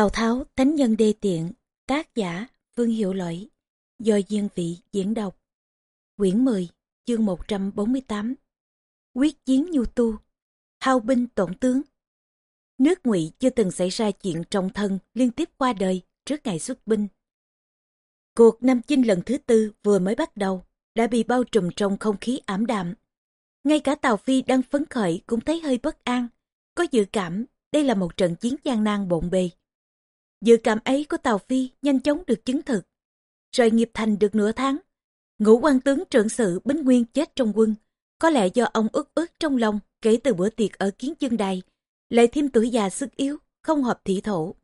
Tào Tháo, Thánh Nhân Đê Tiện, tác giả, Vương Hiệu Lỗi, do Diên Vị diễn đọc. Quyển 10, chương 148 Quyết chiến nhu tu, hao binh tổn tướng. Nước ngụy chưa từng xảy ra chuyện trọng thân liên tiếp qua đời trước ngày xuất binh. Cuộc Nam Chinh lần thứ tư vừa mới bắt đầu, đã bị bao trùm trong không khí ảm đạm. Ngay cả Tào Phi đang phấn khởi cũng thấy hơi bất an, có dự cảm đây là một trận chiến gian nan bộn bề. Dự cảm ấy của Tào Phi nhanh chóng được chứng thực. Rồi nghiệp thành được nửa tháng. Ngũ quan tướng trưởng sự Bính Nguyên chết trong quân. Có lẽ do ông ức ức trong lòng kể từ bữa tiệc ở kiến chương đài. Lại thêm tuổi già sức yếu, không hợp thị thổ.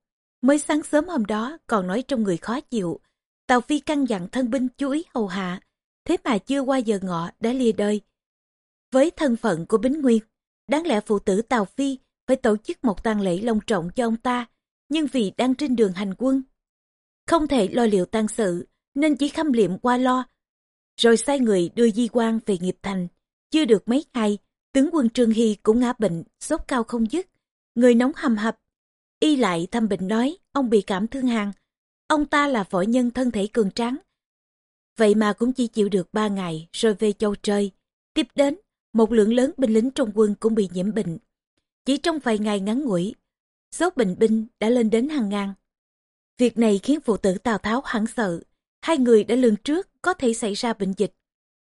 Mới sáng sớm hôm đó còn nói trong người khó chịu. Tào Phi căn dặn thân binh chú ý hầu hạ. Thế mà chưa qua giờ ngọ đã lìa đời. Với thân phận của Bính Nguyên, đáng lẽ phụ tử Tào Phi phải tổ chức một tang lễ long trọng cho ông ta nhưng vì đang trên đường hành quân. Không thể lo liệu tang sự, nên chỉ khâm liệm qua lo. Rồi sai người đưa di quan về nghiệp thành. Chưa được mấy ngày, tướng quân Trương Hy cũng ngã bệnh, sốt cao không dứt. Người nóng hầm hập. Y lại thăm bệnh nói, ông bị cảm thương hàng. Ông ta là võ nhân thân thể cường tráng. Vậy mà cũng chỉ chịu được ba ngày rồi về châu trời. Tiếp đến, một lượng lớn binh lính trong quân cũng bị nhiễm bệnh. Chỉ trong vài ngày ngắn ngủi, số bệnh binh đã lên đến hàng ngàn. Việc này khiến phụ tử Tào Tháo hoảng sợ. Hai người đã lường trước có thể xảy ra bệnh dịch,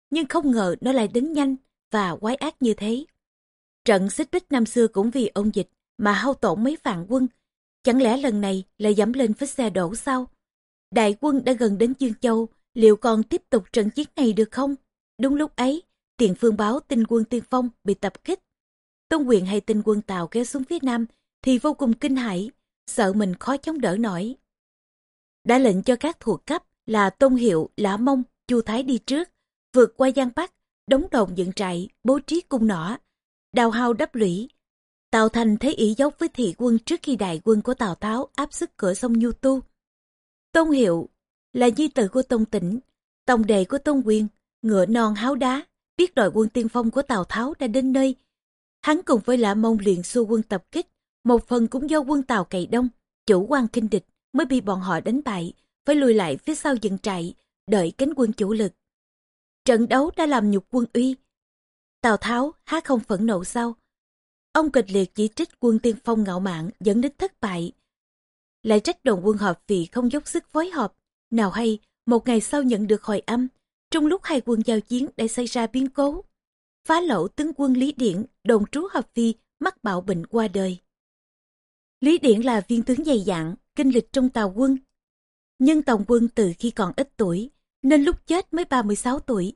nhưng không ngờ nó lại đến nhanh và quái ác như thế. Trận xích bích năm xưa cũng vì ông dịch mà hao tổn mấy vạn quân. Chẳng lẽ lần này lại dẫm lên vết xe đổ sao? Đại quân đã gần đến Dương Châu, liệu còn tiếp tục trận chiến này được không? Đúng lúc ấy, tiền phương báo tinh quân tiên phong bị tập kích. Tôn quyền hay tinh quân Tàu kéo xuống phía nam thì vô cùng kinh hãi, sợ mình khó chống đỡ nổi. Đã lệnh cho các thuộc cấp là Tôn Hiệu, Lã Mông, Chu Thái đi trước, vượt qua Giang Bắc, đóng đồn dựng trại, bố trí cung nỏ, đào hao đắp lũy. Tào Thành thấy ý dốc với thị quân trước khi đại quân của Tào Tháo áp sức cửa sông Nhu Tu. Tôn Hiệu là di tử của Tôn Tĩnh, tổng đề của Tôn Quyền, ngựa non háo đá, biết đội quân tiên phong của Tào Tháo đã đến nơi. Hắn cùng với Lã Mông liền xua quân tập kích, một phần cũng do quân Tàu cày đông, chủ quan kinh địch mới bị bọn họ đánh bại, phải lùi lại phía sau dựng trại, đợi cánh quân chủ lực. Trận đấu đã làm nhục quân uy. Tào Tháo há không phẫn nộ sao? Ông kịch liệt chỉ trích quân tiên phong ngạo mạn dẫn đến thất bại. Lại trách đoàn quân họp vì không dốc sức phối hợp. Nào hay, một ngày sau nhận được hồi âm, trong lúc hai quân giao chiến đã xảy ra biến cố. Phá lỗ tướng quân Lý Điển, đồn trú hợp phi, mắc bạo bệnh qua đời. Lý Điển là viên tướng dày dặn, kinh lịch trong tàu quân. Nhưng tổng quân từ khi còn ít tuổi, nên lúc chết mới 36 tuổi.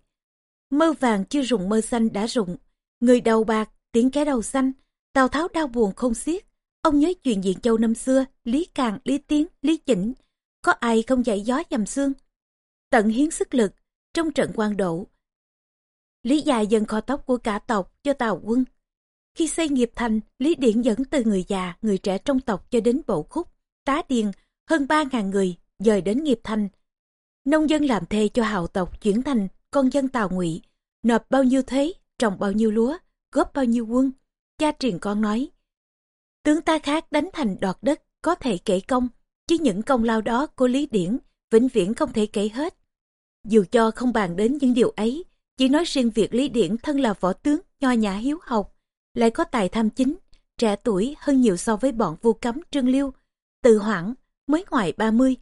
Mơ vàng chưa rụng mơ xanh đã rụng, người đầu bạc, tiếng cái đầu xanh, Tào Tháo đau buồn không xiết. Ông nhớ chuyện Diện Châu năm xưa, Lý Càng, Lý Tiến, Lý Chỉnh, có ai không dạy gió dầm xương. Tận hiến sức lực, trong trận quan độ. Lý dài dần kho tóc của cả tộc cho Tào quân, khi xây nghiệp thành, Lý Điển dẫn từ người già, người trẻ trong tộc cho đến bộ khúc, tá điền, hơn 3.000 người, dời đến nghiệp thành. Nông dân làm thê cho hào tộc chuyển thành con dân tào ngụy, nộp bao nhiêu thuế, trồng bao nhiêu lúa, góp bao nhiêu quân. Cha truyền con nói, tướng ta khác đánh thành đoạt đất có thể kể công, chứ những công lao đó của Lý Điển vĩnh viễn không thể kể hết. Dù cho không bàn đến những điều ấy, chỉ nói riêng việc Lý Điển thân là võ tướng, nho nhã hiếu học, lại có tài tham chính, trẻ tuổi hơn nhiều so với bọn vu cấm trương liêu. Từ hoảng, mới ngoài 30,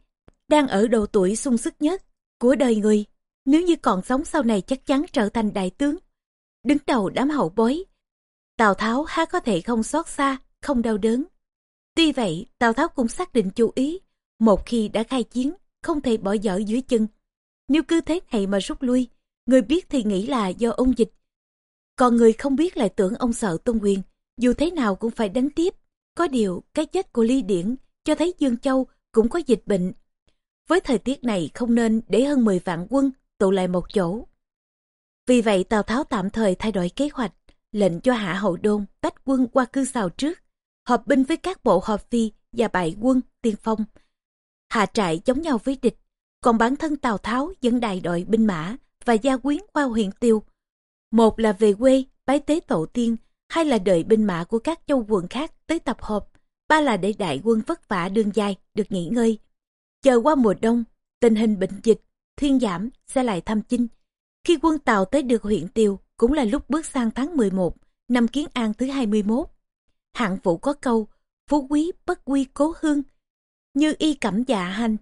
đang ở độ tuổi sung sức nhất của đời người. Nếu như còn sống sau này chắc chắn trở thành đại tướng. Đứng đầu đám hậu bối, Tào Tháo há có thể không xót xa, không đau đớn. Tuy vậy, Tào Tháo cũng xác định chú ý, một khi đã khai chiến, không thể bỏ dở dưới chân. Nếu cứ thế này mà rút lui, người biết thì nghĩ là do ung dịch còn người không biết lại tưởng ông sợ Tôn Quyền, dù thế nào cũng phải đánh tiếp. Có điều, cái chết của Ly Điển cho thấy Dương Châu cũng có dịch bệnh. Với thời tiết này không nên để hơn 10 vạn quân tụ lại một chỗ. Vì vậy Tào Tháo tạm thời thay đổi kế hoạch, lệnh cho Hạ Hậu Đôn tách quân qua cư xào trước, hợp binh với các bộ họp phi và bại quân tiên phong. Hạ trại chống nhau với địch, còn bản thân Tào Tháo dẫn đại đội binh mã và gia quyến qua huyện Tiêu một là về quê, bái tế tổ tiên, hai là đợi binh mã của các châu quận khác tới tập hợp. ba là để đại quân vất vả đường dài được nghỉ ngơi. Chờ qua mùa đông, tình hình bệnh dịch, thiên giảm sẽ lại thăm chinh. Khi quân Tàu tới được huyện Tiều cũng là lúc bước sang tháng 11 năm Kiến An thứ 21. Hạng vũ có câu, phú quý bất quy cố hương, như y cẩm dạ hành.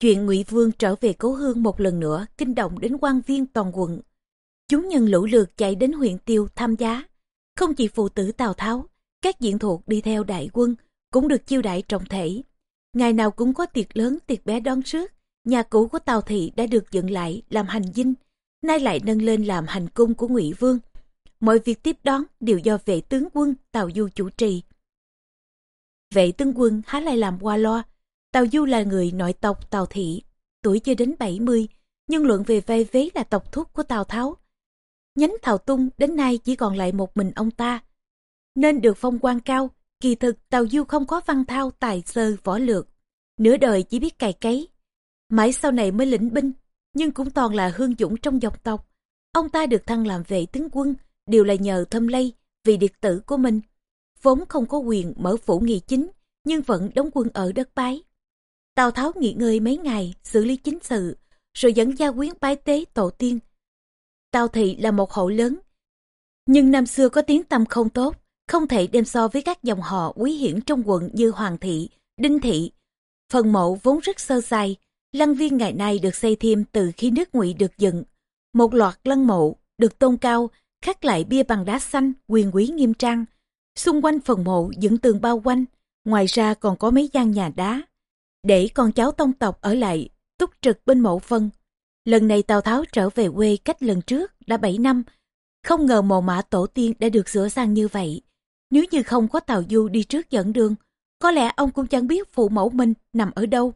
Chuyện ngụy Vương trở về cố hương một lần nữa kinh động đến quan viên toàn quận. Chúng nhân lũ lượt chạy đến huyện Tiêu tham giá. Không chỉ phụ tử Tào Tháo, các diện thuộc đi theo đại quân cũng được chiêu đại trọng thể. Ngày nào cũng có tiệc lớn tiệc bé đón trước. Nhà cũ của Tào Thị đã được dựng lại làm hành dinh, nay lại nâng lên làm hành cung của ngụy Vương. Mọi việc tiếp đón đều do vệ tướng quân Tào Du chủ trì. Vệ tướng quân há lại làm qua loa Tào Du là người nội tộc Tào Thị, tuổi chưa đến 70, nhưng luận về vai vế là tộc thúc của Tào Tháo. Nhánh Thảo Tung đến nay chỉ còn lại một mình ông ta. Nên được phong quan cao, kỳ thực Tào Du không có văn thao tài sơ võ lược. Nửa đời chỉ biết cày cấy. Mãi sau này mới lĩnh binh, nhưng cũng toàn là hương dũng trong dòng tộc. Ông ta được thăng làm vệ tướng quân, đều là nhờ thâm lây vì điệt tử của mình. Vốn không có quyền mở phủ nghị chính, nhưng vẫn đóng quân ở đất bái. Tào Tháo nghỉ ngơi mấy ngày, xử lý chính sự, rồi dẫn gia quyến bái tế tổ tiên. Tào Thị là một hộ lớn, nhưng năm xưa có tiếng tâm không tốt, không thể đem so với các dòng họ quý hiển trong quận như Hoàng Thị, Đinh Thị. Phần mộ vốn rất sơ sài, lăng viên ngày nay được xây thêm từ khi nước ngụy được dựng. Một loạt lăng mộ được tôn cao khắc lại bia bằng đá xanh, quyền quý nghiêm trang. Xung quanh phần mộ dựng tường bao quanh, ngoài ra còn có mấy gian nhà đá. Để con cháu tông tộc ở lại, túc trực bên mộ phân. Lần này Tào Tháo trở về quê cách lần trước đã 7 năm, không ngờ mồ mã tổ tiên đã được sửa sang như vậy. Nếu như không có Tào Du đi trước dẫn đường, có lẽ ông cũng chẳng biết phụ mẫu mình nằm ở đâu.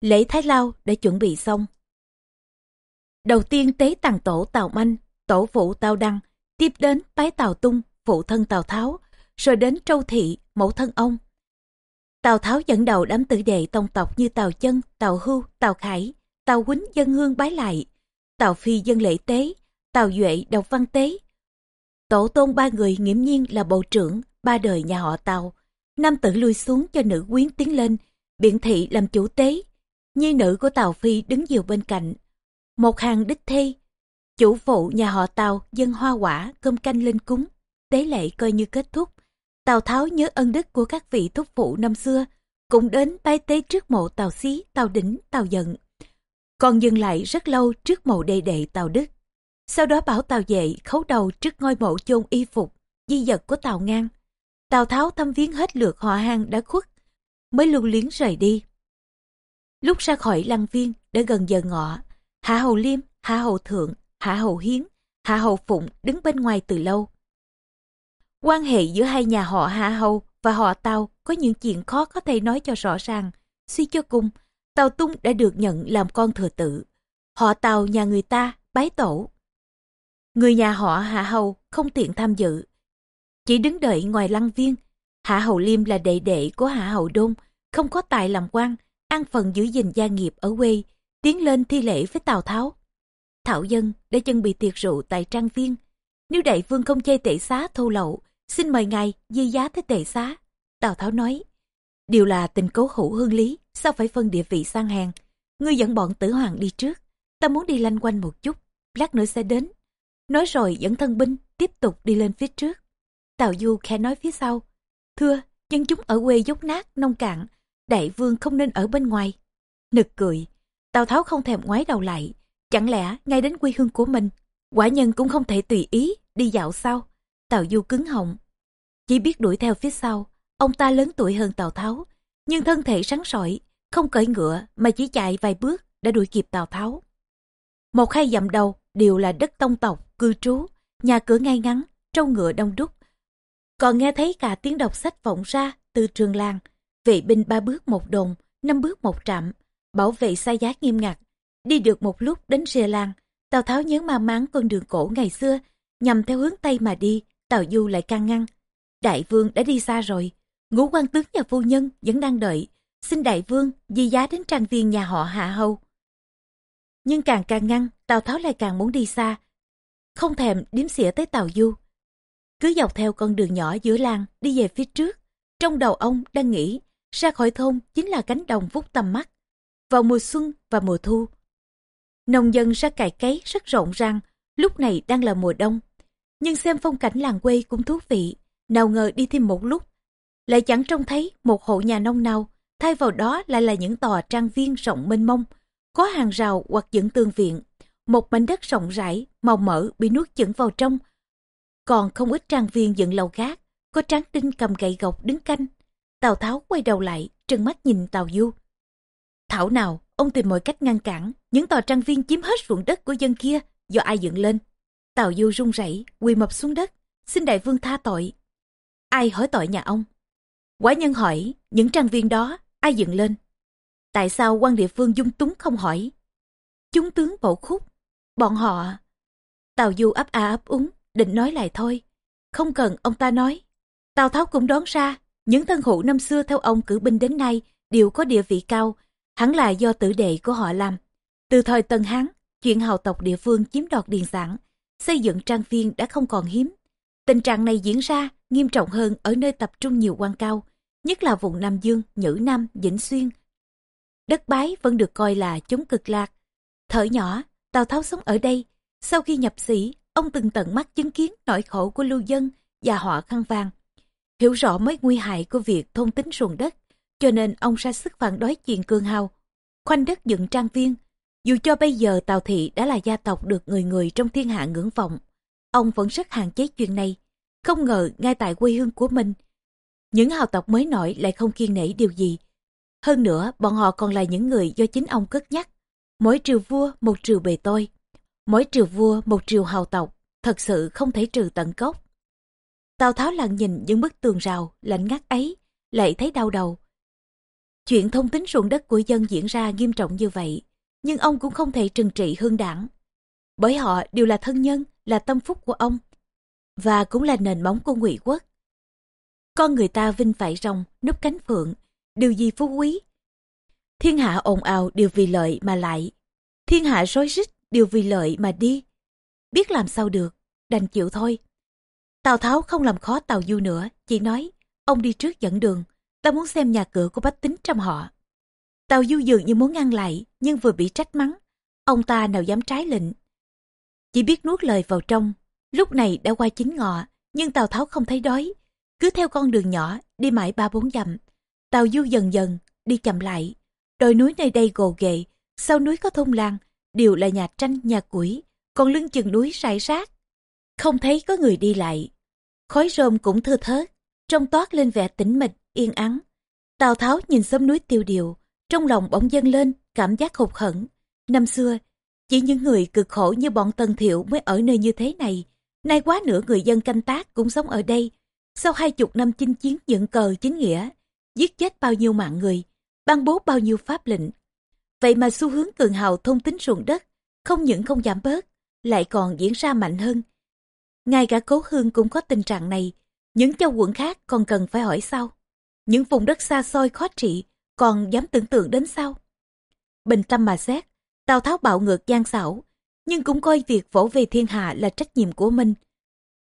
Lễ Thái Lao đã chuẩn bị xong. Đầu tiên tế tàng tổ Tào Manh tổ phụ Tào Đăng, tiếp đến bái Tào Tung, phụ thân Tào Tháo, rồi đến Trâu Thị, mẫu thân ông. Tào Tháo dẫn đầu đám tử đệ tông tộc như Tào Chân, Tào Hưu, Tào Khải, Tào Quýnh dân hương bái lại, Tào Phi dân lễ tế, Tào Duệ đọc văn tế. Tổ tôn ba người nghiễm nhiên là bộ trưởng, ba đời nhà họ Tào. Nam tử lui xuống cho nữ quyến tiến lên, biện thị làm chủ tế. Nhi nữ của Tào Phi đứng dìu bên cạnh. Một hàng đích thi Chủ phụ nhà họ Tào dân hoa quả cơm canh lên cúng, tế lễ coi như kết thúc. Tào Tháo nhớ ân đức của các vị thúc phụ năm xưa, cũng đến bái tế trước mộ Tào Xí, Tào Đỉnh, Tào Giận. Còn dừng lại rất lâu trước mộ đệ đệ Tào Đức. Sau đó bảo Tào dậy khấu đầu trước ngôi mộ chôn y phục, di vật của Tào Ngang. Tào Tháo thăm viếng hết lượt họ hàng đã khuất, mới lưu liếng rời đi. Lúc ra khỏi lăng viên, đã gần giờ ngọ, Hạ Hầu Liêm, Hạ Hầu Thượng, Hạ Hầu Hiến, Hạ Hầu Phụng đứng bên ngoài từ lâu. Quan hệ giữa hai nhà họ Hạ Hầu và họ Tàu có những chuyện khó có thể nói cho rõ ràng. Suy cho cùng, Tàu Tung đã được nhận làm con thừa tự. Họ Tàu nhà người ta bái tổ. Người nhà họ Hạ Hầu không tiện tham dự. Chỉ đứng đợi ngoài lăng viên. Hạ Hầu Liêm là đệ đệ của Hạ Hầu Đôn, không có tài làm quan, an phần giữ gìn gia nghiệp ở quê, tiến lên thi lễ với Tào Tháo. Thảo dân đã chuẩn bị tiệc rượu tại trang viên. Nếu đại vương không chê tệ xá thô lậu, xin mời ngài di giá tới tệ xá. Tào Tháo nói, điều là tình cố hữu hương lý, sao phải phân địa vị sang hàng. Ngươi dẫn bọn tử hoàng đi trước, ta muốn đi lanh quanh một chút, lát nữa sẽ đến. Nói rồi dẫn thân binh tiếp tục đi lên phía trước. Tào Du khẽ nói phía sau, thưa, dân chúng ở quê dốc nát, nông cạn, đại vương không nên ở bên ngoài. Nực cười, Tào Tháo không thèm ngoái đầu lại, Chẳng lẽ ngay đến quê hương của mình, quả nhân cũng không thể tùy ý đi dạo sao? Tào Du cứng họng, chỉ biết đuổi theo phía sau. Ông ta lớn tuổi hơn Tào Tháo, nhưng thân thể sáng sỏi, không cởi ngựa mà chỉ chạy vài bước đã đuổi kịp Tào Tháo. Một hai dặm đầu đều là đất tông tộc, cư trú, nhà cửa ngay ngắn, trâu ngựa đông đúc. Còn nghe thấy cả tiếng đọc sách vọng ra từ trường làng, vệ binh ba bước một đồn, năm bước một trạm, bảo vệ xa giá nghiêm ngặt, Đi được một lúc đến rìa làng, Tào Tháo nhớ ma máng con đường cổ ngày xưa, nhằm theo hướng Tây mà đi, Tào Du lại can ngăn. Đại vương đã đi xa rồi, ngũ quan tướng và phu nhân vẫn đang đợi, xin đại vương di giá đến trang viên nhà họ Hạ Hầu. Nhưng càng càng ngăn, Tào Tháo lại càng muốn đi xa, không thèm điếm xỉa tới Tào Du. Cứ dọc theo con đường nhỏ giữa làng đi về phía trước, Trong đầu ông đang nghĩ, ra khỏi thôn chính là cánh đồng vút tầm mắt. Vào mùa xuân và mùa thu, nông dân ra cày cấy rất rộn ràng, lúc này đang là mùa đông. Nhưng xem phong cảnh làng quê cũng thú vị, nào ngờ đi thêm một lúc, lại chẳng trông thấy một hộ nhà nông nào, thay vào đó lại là những tòa trang viên rộng mênh mông, có hàng rào hoặc dựng tường viện, một mảnh đất rộng rãi, màu mỡ bị nuốt chửng vào trong. Còn không ít trang viên dựng lầu gác, có tráng đinh cầm gậy gộc đứng canh. Tào Tháo quay đầu lại, trừng mắt nhìn Tào Du. Thảo nào, ông tìm mọi cách ngăn cản, những tòa trang viên chiếm hết ruộng đất của dân kia, do ai dựng lên. Tào Du run rẩy, quỳ mập xuống đất, xin đại vương tha tội. Ai hỏi tội nhà ông? Quả nhân hỏi, những trang viên đó, ai dựng lên? Tại sao quan địa phương dung túng không hỏi? Chúng tướng bổ khúc, bọn họ... Tào Du ấp a ấp úng, định nói lại thôi. Không cần ông ta nói. Tào Tháo cũng đoán ra, những thân hữu năm xưa theo ông cử binh đến nay đều có địa vị cao, hẳn là do tử đệ của họ làm. Từ thời Tân Hán, chuyện hào tộc địa phương chiếm đoạt điền sản, xây dựng trang viên đã không còn hiếm. Tình trạng này diễn ra nghiêm trọng hơn ở nơi tập trung nhiều quan cao, nhất là vùng Nam Dương, Nhữ Nam, Vĩnh Xuyên. Đất bái vẫn được coi là chúng cực lạc. Thở nhỏ, Tào Tháo sống ở đây. Sau khi nhập sĩ, ông từng tận mắt chứng kiến nỗi khổ của lưu dân và họ khăn vàng. Hiểu rõ mấy nguy hại của việc thôn tính ruộng đất, cho nên ông ra sức phản đối chuyện cương hào, khoanh đất dựng trang viên. Dù cho bây giờ Tào Thị đã là gia tộc được người người trong thiên hạ ngưỡng vọng, ông vẫn rất hạn chế chuyện này. Không ngờ ngay tại quê hương của mình, những hào tộc mới nổi lại không kiên nể điều gì. Hơn nữa, bọn họ còn là những người do chính ông cất nhắc. Mỗi triều vua một triều bề tôi. Mỗi triều vua một triều hào tộc, thật sự không thể trừ tận gốc. Tào Tháo lặng nhìn những bức tường rào, lạnh ngắt ấy, lại thấy đau đầu. Chuyện thông tính ruộng đất của dân diễn ra nghiêm trọng như vậy, nhưng ông cũng không thể trừng trị hương đảng. Bởi họ đều là thân nhân, là tâm phúc của ông, và cũng là nền móng của ngụy quốc. Con người ta vinh phải rồng, núp cánh phượng, điều gì phú quý. Thiên hạ ồn ào đều vì lợi mà lại. Thiên hạ rối rít đều vì lợi mà đi. Biết làm sao được, đành chịu thôi. Tào Tháo không làm khó Tào Du nữa, chỉ nói, ông đi trước dẫn đường, ta muốn xem nhà cửa của bách tính trong họ. Tào Du dường như muốn ngăn lại, nhưng vừa bị trách mắng, ông ta nào dám trái lệnh. Chỉ biết nuốt lời vào trong, lúc này đã qua chín ngọ, nhưng Tào Tháo không thấy đói, cứ theo con đường nhỏ, đi mãi ba bốn dặm. tàu Du dần dần, đi chậm lại. Đồi núi nơi đây gồ ghề, sau núi có thôn làng, đều là nhà tranh, nhà củi, còn lưng chừng núi rải rác. Không thấy có người đi lại. Khói rơm cũng thưa thớt, trong toát lên vẻ tĩnh mịch, yên ắng. Tào Tháo nhìn xóm núi tiêu điều, trong lòng bỗng dâng lên, cảm giác hụt hẫng. Năm xưa, chỉ những người cực khổ như bọn Tần Thiệu mới ở nơi như thế này. Nay quá nửa người dân canh tác cũng sống ở đây, sau hai chục năm chinh chiến dựng cờ chính nghĩa, giết chết bao nhiêu mạng người, ban bố bao nhiêu pháp lệnh. Vậy mà xu hướng cường hào thông tính ruộng đất, không những không giảm bớt, lại còn diễn ra mạnh hơn. Ngay cả cố hương cũng có tình trạng này, những châu quận khác còn cần phải hỏi sau. Những vùng đất xa xôi khó trị, còn dám tưởng tượng đến sao? Bình tâm mà xét, Tào Tháo bạo ngược gian xảo, nhưng cũng coi việc vỗ về thiên hạ là trách nhiệm của mình.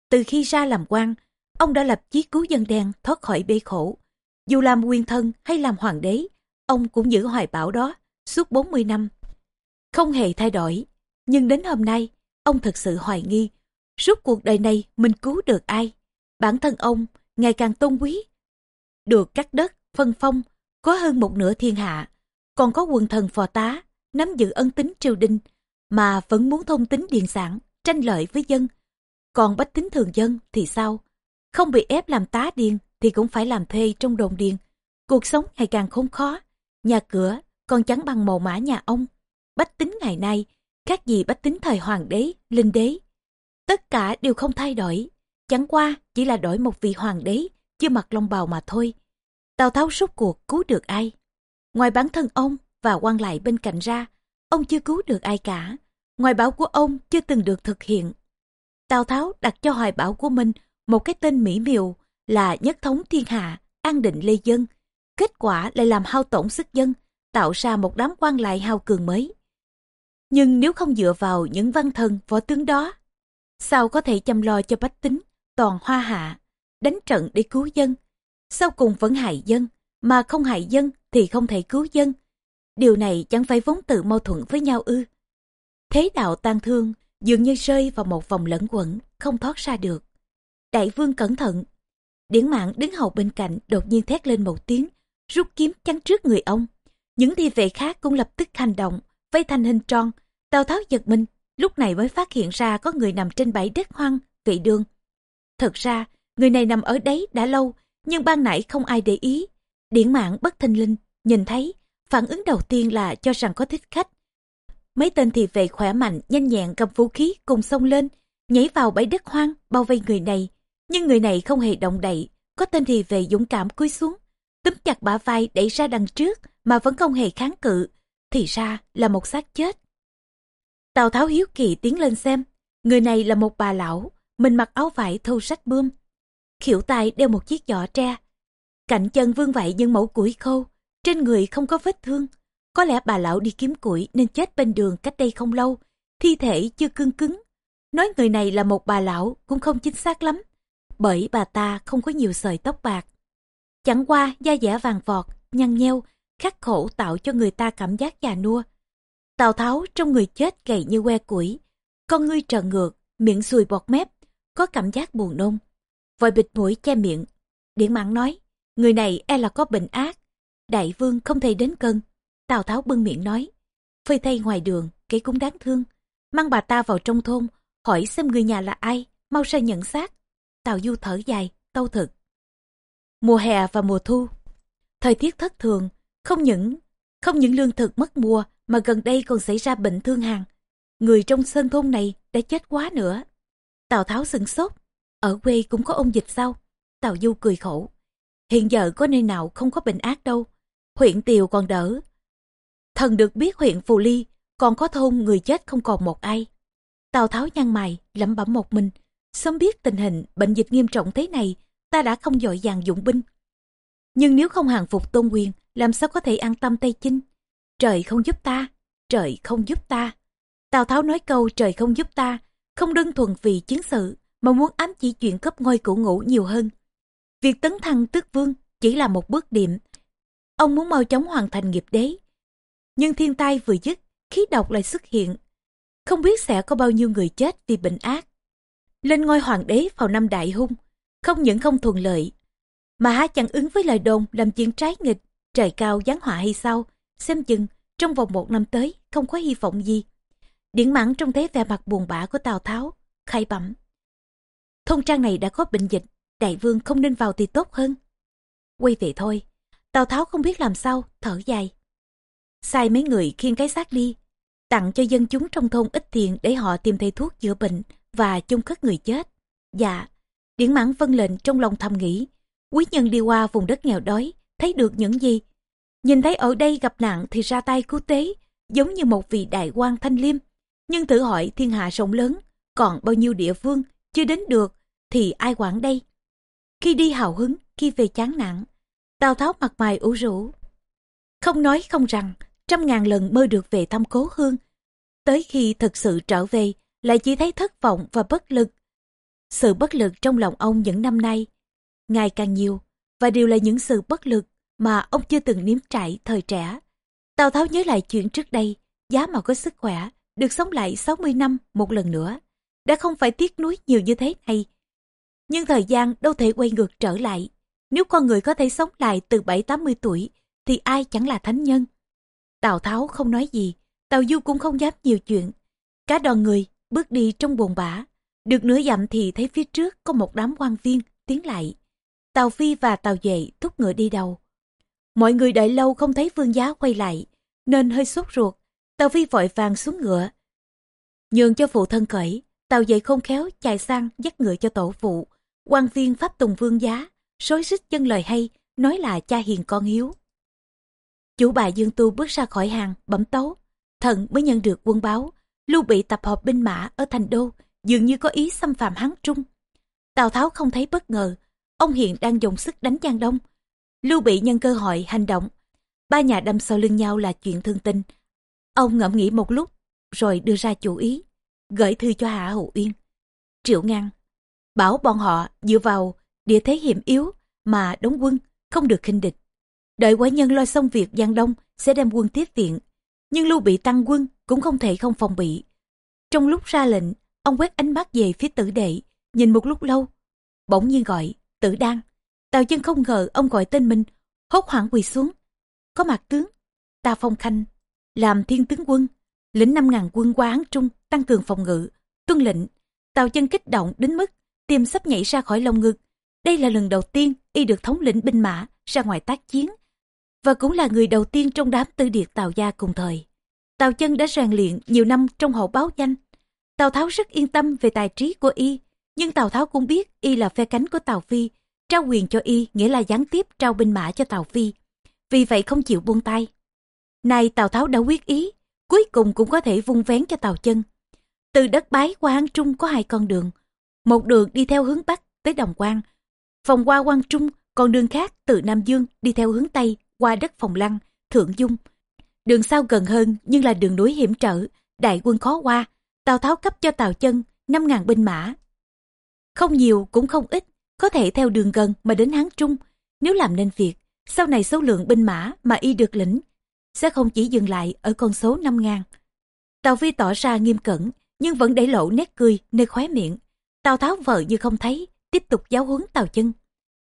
Từ khi ra làm quan, Ông đã lập chí cứu dân đen thoát khỏi bê khổ. Dù làm nguyên thân hay làm hoàng đế, ông cũng giữ hoài bão đó suốt 40 năm. Không hề thay đổi, nhưng đến hôm nay, ông thật sự hoài nghi. Suốt cuộc đời này mình cứu được ai? Bản thân ông ngày càng tôn quý. Được cắt đất, phân phong, có hơn một nửa thiên hạ. Còn có quần thần phò tá, nắm giữ ân tính triều đình, mà vẫn muốn thông tính điện sản, tranh lợi với dân. Còn bách tính thường dân thì sao? Không bị ép làm tá điền thì cũng phải làm thuê trong đồn điền. Cuộc sống ngày càng khốn khó. Nhà cửa còn chẳng bằng màu mã nhà ông. Bách tính ngày nay, khác gì bách tính thời hoàng đế, linh đế. Tất cả đều không thay đổi. Chẳng qua chỉ là đổi một vị hoàng đế, chưa mặc long bào mà thôi. Tào Tháo rốt cuộc cứu được ai? Ngoài bản thân ông và quan lại bên cạnh ra, ông chưa cứu được ai cả. Ngoài bảo của ông chưa từng được thực hiện. Tào Tháo đặt cho hoài bảo của mình một cái tên mỹ miều là nhất thống thiên hạ, an định lê dân. Kết quả lại làm hao tổn sức dân, tạo ra một đám quan lại hao cường mới. Nhưng nếu không dựa vào những văn thần võ tướng đó, sao có thể chăm lo cho bách tính, toàn hoa hạ, đánh trận để cứu dân. sau cùng vẫn hại dân, mà không hại dân thì không thể cứu dân. Điều này chẳng phải vốn tự mâu thuẫn với nhau ư. Thế đạo tan thương dường như rơi vào một vòng lẫn quẩn, không thoát ra được. Đại vương cẩn thận. Điển mạng đứng hầu bên cạnh đột nhiên thét lên một tiếng, rút kiếm chắn trước người ông. Những thi vệ khác cũng lập tức hành động, vây thành hình tròn. Tào Tháo giật mình, lúc này mới phát hiện ra có người nằm trên bãi đất hoang, vị đường. Thật ra, người này nằm ở đấy đã lâu, nhưng ban nãy không ai để ý. Điển mạng bất thanh linh, nhìn thấy, phản ứng đầu tiên là cho rằng có thích khách. Mấy tên thị vệ khỏe mạnh, nhanh nhẹn cầm vũ khí cùng xông lên, nhảy vào bãi đất hoang, bao vây người này. Nhưng người này không hề động đậy, có tên thì về dũng cảm cúi xuống, túm chặt bả vai đẩy ra đằng trước mà vẫn không hề kháng cự, thì ra là một xác chết. Tào Tháo hiếu kỳ tiến lên xem, người này là một bà lão, mình mặc áo vải thâu sách bươm. Khỉu tay đeo một chiếc giỏ tre. Cạnh chân vương vậy nhưng mẫu củi khô, trên người không có vết thương. Có lẽ bà lão đi kiếm củi nên chết bên đường cách đây không lâu, thi thể chưa cương cứng. Nói người này là một bà lão cũng không chính xác lắm, bởi bà ta không có nhiều sợi tóc bạc. Chẳng qua da dẻ vàng vọt, nhăn nheo, khắc khổ tạo cho người ta cảm giác già nua. Tào Tháo trong người chết gầy như que củi, con ngươi trợn ngược, miệng sùi bọt mép, có cảm giác buồn nôn. Vội bịt mũi che miệng. Điển mãn nói, người này e là có bệnh ác. Đại vương không thể đến cân. Tào Tháo bưng miệng nói, phơi thay ngoài đường, kể cũng đáng thương. Mang bà ta vào trong thôn, hỏi xem người nhà là ai, mau ra nhận xác. Tào Du thở dài, tâu thực. Mùa hè và mùa thu, thời tiết thất thường, không những không những lương thực mất mùa mà gần đây còn xảy ra bệnh thương hàn. Người trong sơn thôn này đã chết quá nữa. Tào Tháo sừng sốt. Ở quê cũng có ông dịch sao? Tào Du cười khổ. Hiện giờ có nơi nào không có bệnh ác đâu. Huyện Tiều còn đỡ. Thần được biết huyện Phù Ly còn có thôn người chết không còn một ai. Tào Tháo nhăn mày, lẩm bẩm một mình. Sớm biết tình hình bệnh dịch nghiêm trọng thế này, ta đã không dội dàng dụng binh. Nhưng nếu không hàng phục tôn quyền, làm sao có thể an tâm Tây Chinh? Trời không giúp ta, trời không giúp ta. Tào Tháo nói câu trời không giúp ta, không đơn thuần vì chiến sự, mà muốn ám chỉ chuyện cấp ngôi cũ ngũ nhiều hơn. Việc tấn thăng tước vương chỉ là một bước điểm. Ông muốn mau chóng hoàn thành nghiệp đế. Nhưng thiên tai vừa dứt, khí độc lại xuất hiện. Không biết sẽ có bao nhiêu người chết vì bệnh ác. Lên ngôi hoàng đế vào năm đại hung, không những không thuận lợi, mà há chẳng ứng với lời đồn làm chuyện trái nghịch, trời cao giáng họa hay sao, xem chừng trong vòng một năm tới không có hy vọng gì. Điển mãn trong thế vẻ mặt buồn bã của Tào Tháo, khai bẩm. thông trang này đã có bệnh dịch, đại vương không nên vào thì tốt hơn. Quay về thôi, Tào Tháo không biết làm sao, thở dài. Sai mấy người khiêng cái xác đi, tặng cho dân chúng trong thôn ít tiền để họ tìm thầy thuốc chữa bệnh và chung cất người chết. Dạ, điển mãn vân lệnh trong lòng thầm nghĩ, quý nhân đi qua vùng đất nghèo đói, thấy được những gì. Nhìn thấy ở đây gặp nạn thì ra tay cứu tế, giống như một vị đại quan thanh liêm. Nhưng thử hỏi thiên hạ rộng lớn, còn bao nhiêu địa phương chưa đến được thì ai quản đây? Khi đi hào hứng, khi về chán nản, Tào Tháo mặt mày ủ rũ. Không nói không rằng, trăm ngàn lần mơ được về thăm cố hương. Tới khi thực sự trở về, lại chỉ thấy thất vọng và bất lực. Sự bất lực trong lòng ông những năm nay, ngày càng nhiều, và đều là những sự bất lực mà ông chưa từng nếm trải thời trẻ. Tào Tháo nhớ lại chuyện trước đây, giá mà có sức khỏe, được sống lại 60 năm một lần nữa, đã không phải tiếc nuối nhiều như thế này. Nhưng thời gian đâu thể quay ngược trở lại. Nếu con người có thể sống lại từ 7-80 tuổi, thì ai chẳng là thánh nhân. Tào Tháo không nói gì, Tào Du cũng không dám nhiều chuyện. Cả đoàn người bước đi trong buồn bã. Được nửa dặm thì thấy phía trước có một đám quan viên tiến lại. Tào Phi và Tào Duệ thúc ngựa đi đầu. Mọi người đợi lâu không thấy vương giá quay lại, nên hơi sốt ruột. Tào Phi vội vàng xuống ngựa. Nhường cho phụ thân cởi, Tào Duệ không khéo chạy sang dắt ngựa cho tổ phụ. quan viên pháp tùng vương giá, rối rít chân lời hay, nói là cha hiền con hiếu. Chủ bà Dương Tu bước ra khỏi hàng, bấm tấu. Thần mới nhận được quân báo, Lưu Bị tập hợp binh mã ở thành đô, dường như có ý xâm phạm Hán Trung. Tào Tháo không thấy bất ngờ, ông hiện đang dùng sức đánh Giang Đông. Lưu Bị nhân cơ hội hành động. Ba nhà đâm sau lưng nhau là chuyện thương tình. Ông ngẫm nghĩ một lúc, rồi đưa ra chủ ý, gửi thư cho Hạ Hậu Uyên. Triệu Ngăn, bảo bọn họ dựa vào địa thế hiểm yếu, mà đóng quân, không được khinh địch. Đợi quả nhân lo xong việc Giang Đông sẽ đem quân tiếp viện. Nhưng Lưu Bị tăng quân cũng không thể không phòng bị. Trong lúc ra lệnh, ông quét ánh mắt về phía tử đệ, nhìn một lúc lâu. Bỗng nhiên gọi, tử đan. Tào chân không ngờ ông gọi tên mình, hốt hoảng quỳ xuống. Có mặt tướng, ta phong khanh, làm thiên tướng quân, lĩnh năm ngàn quân qua Hán Trung tăng cường phòng ngự, tuân lệnh. Tào chân kích động đến mức tim sắp nhảy ra khỏi lồng ngực. Đây là lần đầu tiên y được thống lĩnh binh mã ra ngoài tác chiến và cũng là người đầu tiên trong đám tư điệt Tào gia cùng thời. Tào chân đã rèn luyện nhiều năm trong hậu báo danh. Tào Tháo rất yên tâm về tài trí của y, nhưng Tào Tháo cũng biết y là phe cánh của Tào Phi, trao quyền cho y nghĩa là gián tiếp trao binh mã cho Tào Phi. Vì vậy không chịu buông tay. Nay Tào Tháo đã quyết ý, cuối cùng cũng có thể vung vén cho Tào chân. Từ đất bái qua Hán Trung có hai con đường. Một đường đi theo hướng Bắc tới Đồng Quang, vòng qua Quang Trung, còn đường khác từ Nam Dương đi theo hướng Tây qua đất Phòng Lăng, Thượng Dung. Đường sau gần hơn nhưng là đường núi hiểm trở, đại quân khó qua. Tào Tháo cấp cho Tào Chân 5.000 binh mã. Không nhiều cũng không ít, có thể theo đường gần mà đến Hán Trung. Nếu làm nên việc, sau này số lượng binh mã mà y được lĩnh sẽ không chỉ dừng lại ở con số 5.000. Tào Vi tỏ ra nghiêm cẩn, nhưng vẫn để lộ nét cười nơi khóe miệng. Tào Tháo vợ như không thấy, tiếp tục giáo huấn Tào Chân.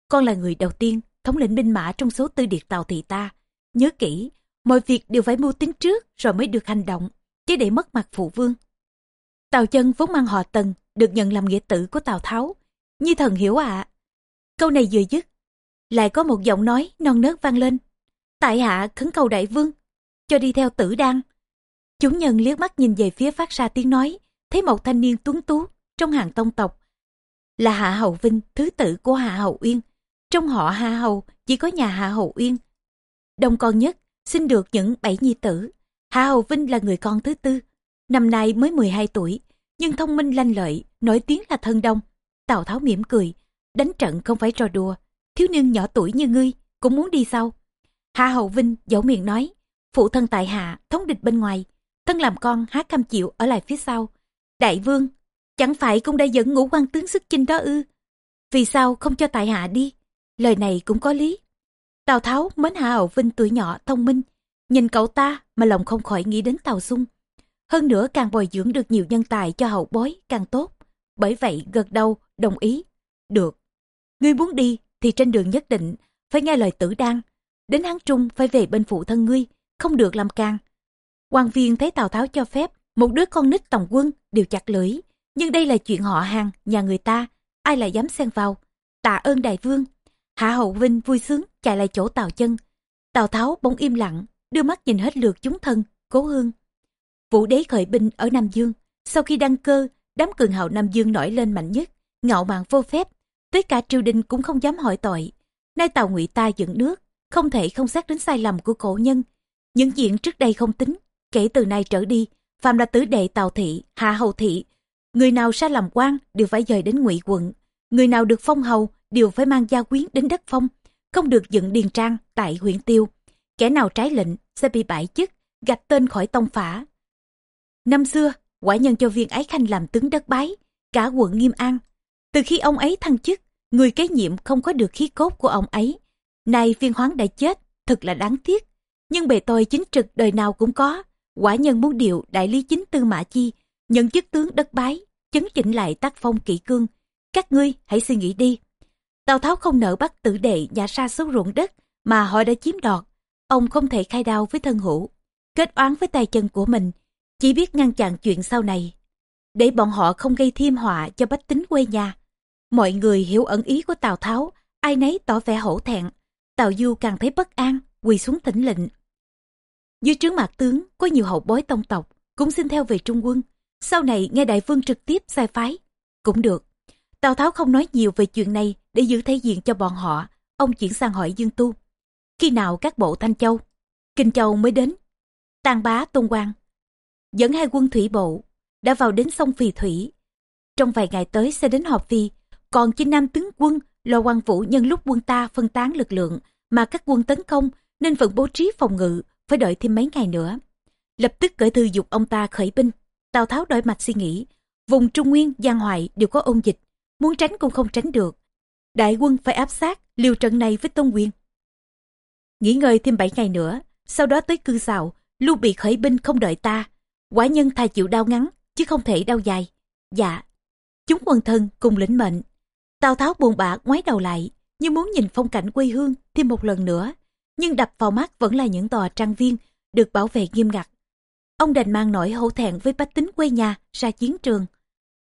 Con là người đầu tiên thống lĩnh binh mã trong số tư điệt tào thị ta. Nhớ kỹ, mọi việc đều phải mưu tính trước rồi mới được hành động, chứ để mất mặt phụ vương. Tào chân vốn mang họ Tần, được nhận làm nghĩa tử của Tào Tháo. Như thần hiểu ạ. Câu này vừa dứt, lại có một giọng nói non nớt vang lên. Tại hạ khấn cầu đại vương, cho đi theo tử đan. Chúng nhân liếc mắt nhìn về phía phát ra tiếng nói, thấy một thanh niên tuấn tú trong hàng tông tộc. Là Hạ Hậu Vinh, thứ tử của Hạ Hậu Uyên, trong họ Hạ Hầu chỉ có nhà Hạ Hầu Uyên. Đông con nhất, sinh được những bảy nhi tử. Hạ Hầu Vinh là người con thứ tư. Năm nay mới 12 tuổi, nhưng thông minh lanh lợi, nổi tiếng là thân đông. Tào Tháo mỉm cười, đánh trận không phải trò đùa. Thiếu niên nhỏ tuổi như ngươi, cũng muốn đi sau. Hạ Hầu Vinh dẫu miệng nói, phụ thân tại hạ, thống địch bên ngoài. Thân làm con há cam chịu ở lại phía sau. Đại vương, chẳng phải cũng đã dẫn ngũ quan tướng sức chinh đó ư. Vì sao không cho tại hạ đi? Lời này cũng có lý. Tào Tháo mến Hạ Hậu Vinh tuổi nhỏ, thông minh. Nhìn cậu ta mà lòng không khỏi nghĩ đến Tào Xung. Hơn nữa càng bồi dưỡng được nhiều nhân tài cho hậu bối càng tốt. Bởi vậy gật đầu, đồng ý. Được. Ngươi muốn đi thì trên đường nhất định phải nghe lời tử đan. Đến Hán Trung phải về bên phụ thân ngươi, không được làm càng. quan viên thấy Tào Tháo cho phép, một đứa con nít tổng quân đều chặt lưỡi. Nhưng đây là chuyện họ hàng, nhà người ta, ai lại dám xen vào. Tạ ơn đại vương. Hạ Hậu Vinh vui sướng chạy lại chỗ Tào chân. Tào Tháo bỗng im lặng, đưa mắt nhìn hết lượt chúng thân, cố hương. Vũ đế khởi binh ở Nam Dương. Sau khi đăng cơ, đám cường hào Nam Dương nổi lên mạnh nhất, ngạo mạn vô phép. Tới cả triều đình cũng không dám hỏi tội. Nay Tào ngụy ta dựng nước, không thể không xét đến sai lầm của cổ nhân. Những chuyện trước đây không tính, kể từ nay trở đi, phàm là tứ đệ Tào thị, Hạ Hầu thị, người nào sai làm quan đều phải dời đến ngụy quận, người nào được phong hầu đều phải mang gia quyến đến đất phong, không được dựng điền trang tại huyện Tiêu. Kẻ nào trái lệnh sẽ bị bãi chức, gạch tên khỏi tông phả. Năm xưa, quả nhân cho viên ái khanh làm tướng đất bái, cả quận Nghiêm An. Từ khi ông ấy thăng chức, người kế nhiệm không có được khí cốt của ông ấy. Nay viên hoáng đã chết, thật là đáng tiếc. Nhưng bề tôi chính trực đời nào cũng có. Quả nhân muốn điều đại lý chính tư mã chi, nhận chức tướng đất bái, chấn chỉnh lại tác phong kỷ cương. Các ngươi hãy suy nghĩ đi, Tào Tháo không nỡ bắt tử đệ nhà ra số ruộng đất mà họ đã chiếm đoạt. Ông không thể khai đao với thân hữu, kết oán với tay chân của mình, chỉ biết ngăn chặn chuyện sau này. Để bọn họ không gây thêm họa cho bách tính quê nhà. Mọi người hiểu ẩn ý của Tào Tháo, ai nấy tỏ vẻ hổ thẹn. Tào Du càng thấy bất an, quỳ xuống thỉnh lệnh. Dưới trướng mặt tướng có nhiều hậu bối tông tộc, cũng xin theo về trung quân. Sau này nghe đại vương trực tiếp sai phái. Cũng được. Tào Tháo không nói nhiều về chuyện này để giữ thể diện cho bọn họ. Ông chuyển sang hỏi Dương Tu. Khi nào các bộ Thanh Châu, Kinh Châu mới đến? Tàn bá Tôn Quang dẫn hai quân thủy bộ đã vào đến sông Phì Thủy. Trong vài ngày tới sẽ đến họp phi, còn chinh nam tướng quân lo quan vũ nhân lúc quân ta phân tán lực lượng mà các quân tấn công nên vẫn bố trí phòng ngự phải đợi thêm mấy ngày nữa. Lập tức gửi thư dục ông ta khởi binh. Tào Tháo đổi mạch suy nghĩ, vùng Trung Nguyên, Giang Hoài đều có ôn dịch, muốn tránh cũng không tránh được đại quân phải áp sát, liều trận này với tôn quyền. Nghỉ ngơi thêm 7 ngày nữa, sau đó tới cư xào, lưu bị khởi binh không đợi ta. Quả nhân thà chịu đau ngắn, chứ không thể đau dài. Dạ chúng quân thân cùng lĩnh mệnh. Tào tháo buồn bã ngoái đầu lại, như muốn nhìn phong cảnh quê hương thêm một lần nữa. Nhưng đập vào mắt vẫn là những tòa trang viên được bảo vệ nghiêm ngặt. Ông đành mang nỗi hổ thẹn với bách tính quê nhà ra chiến trường.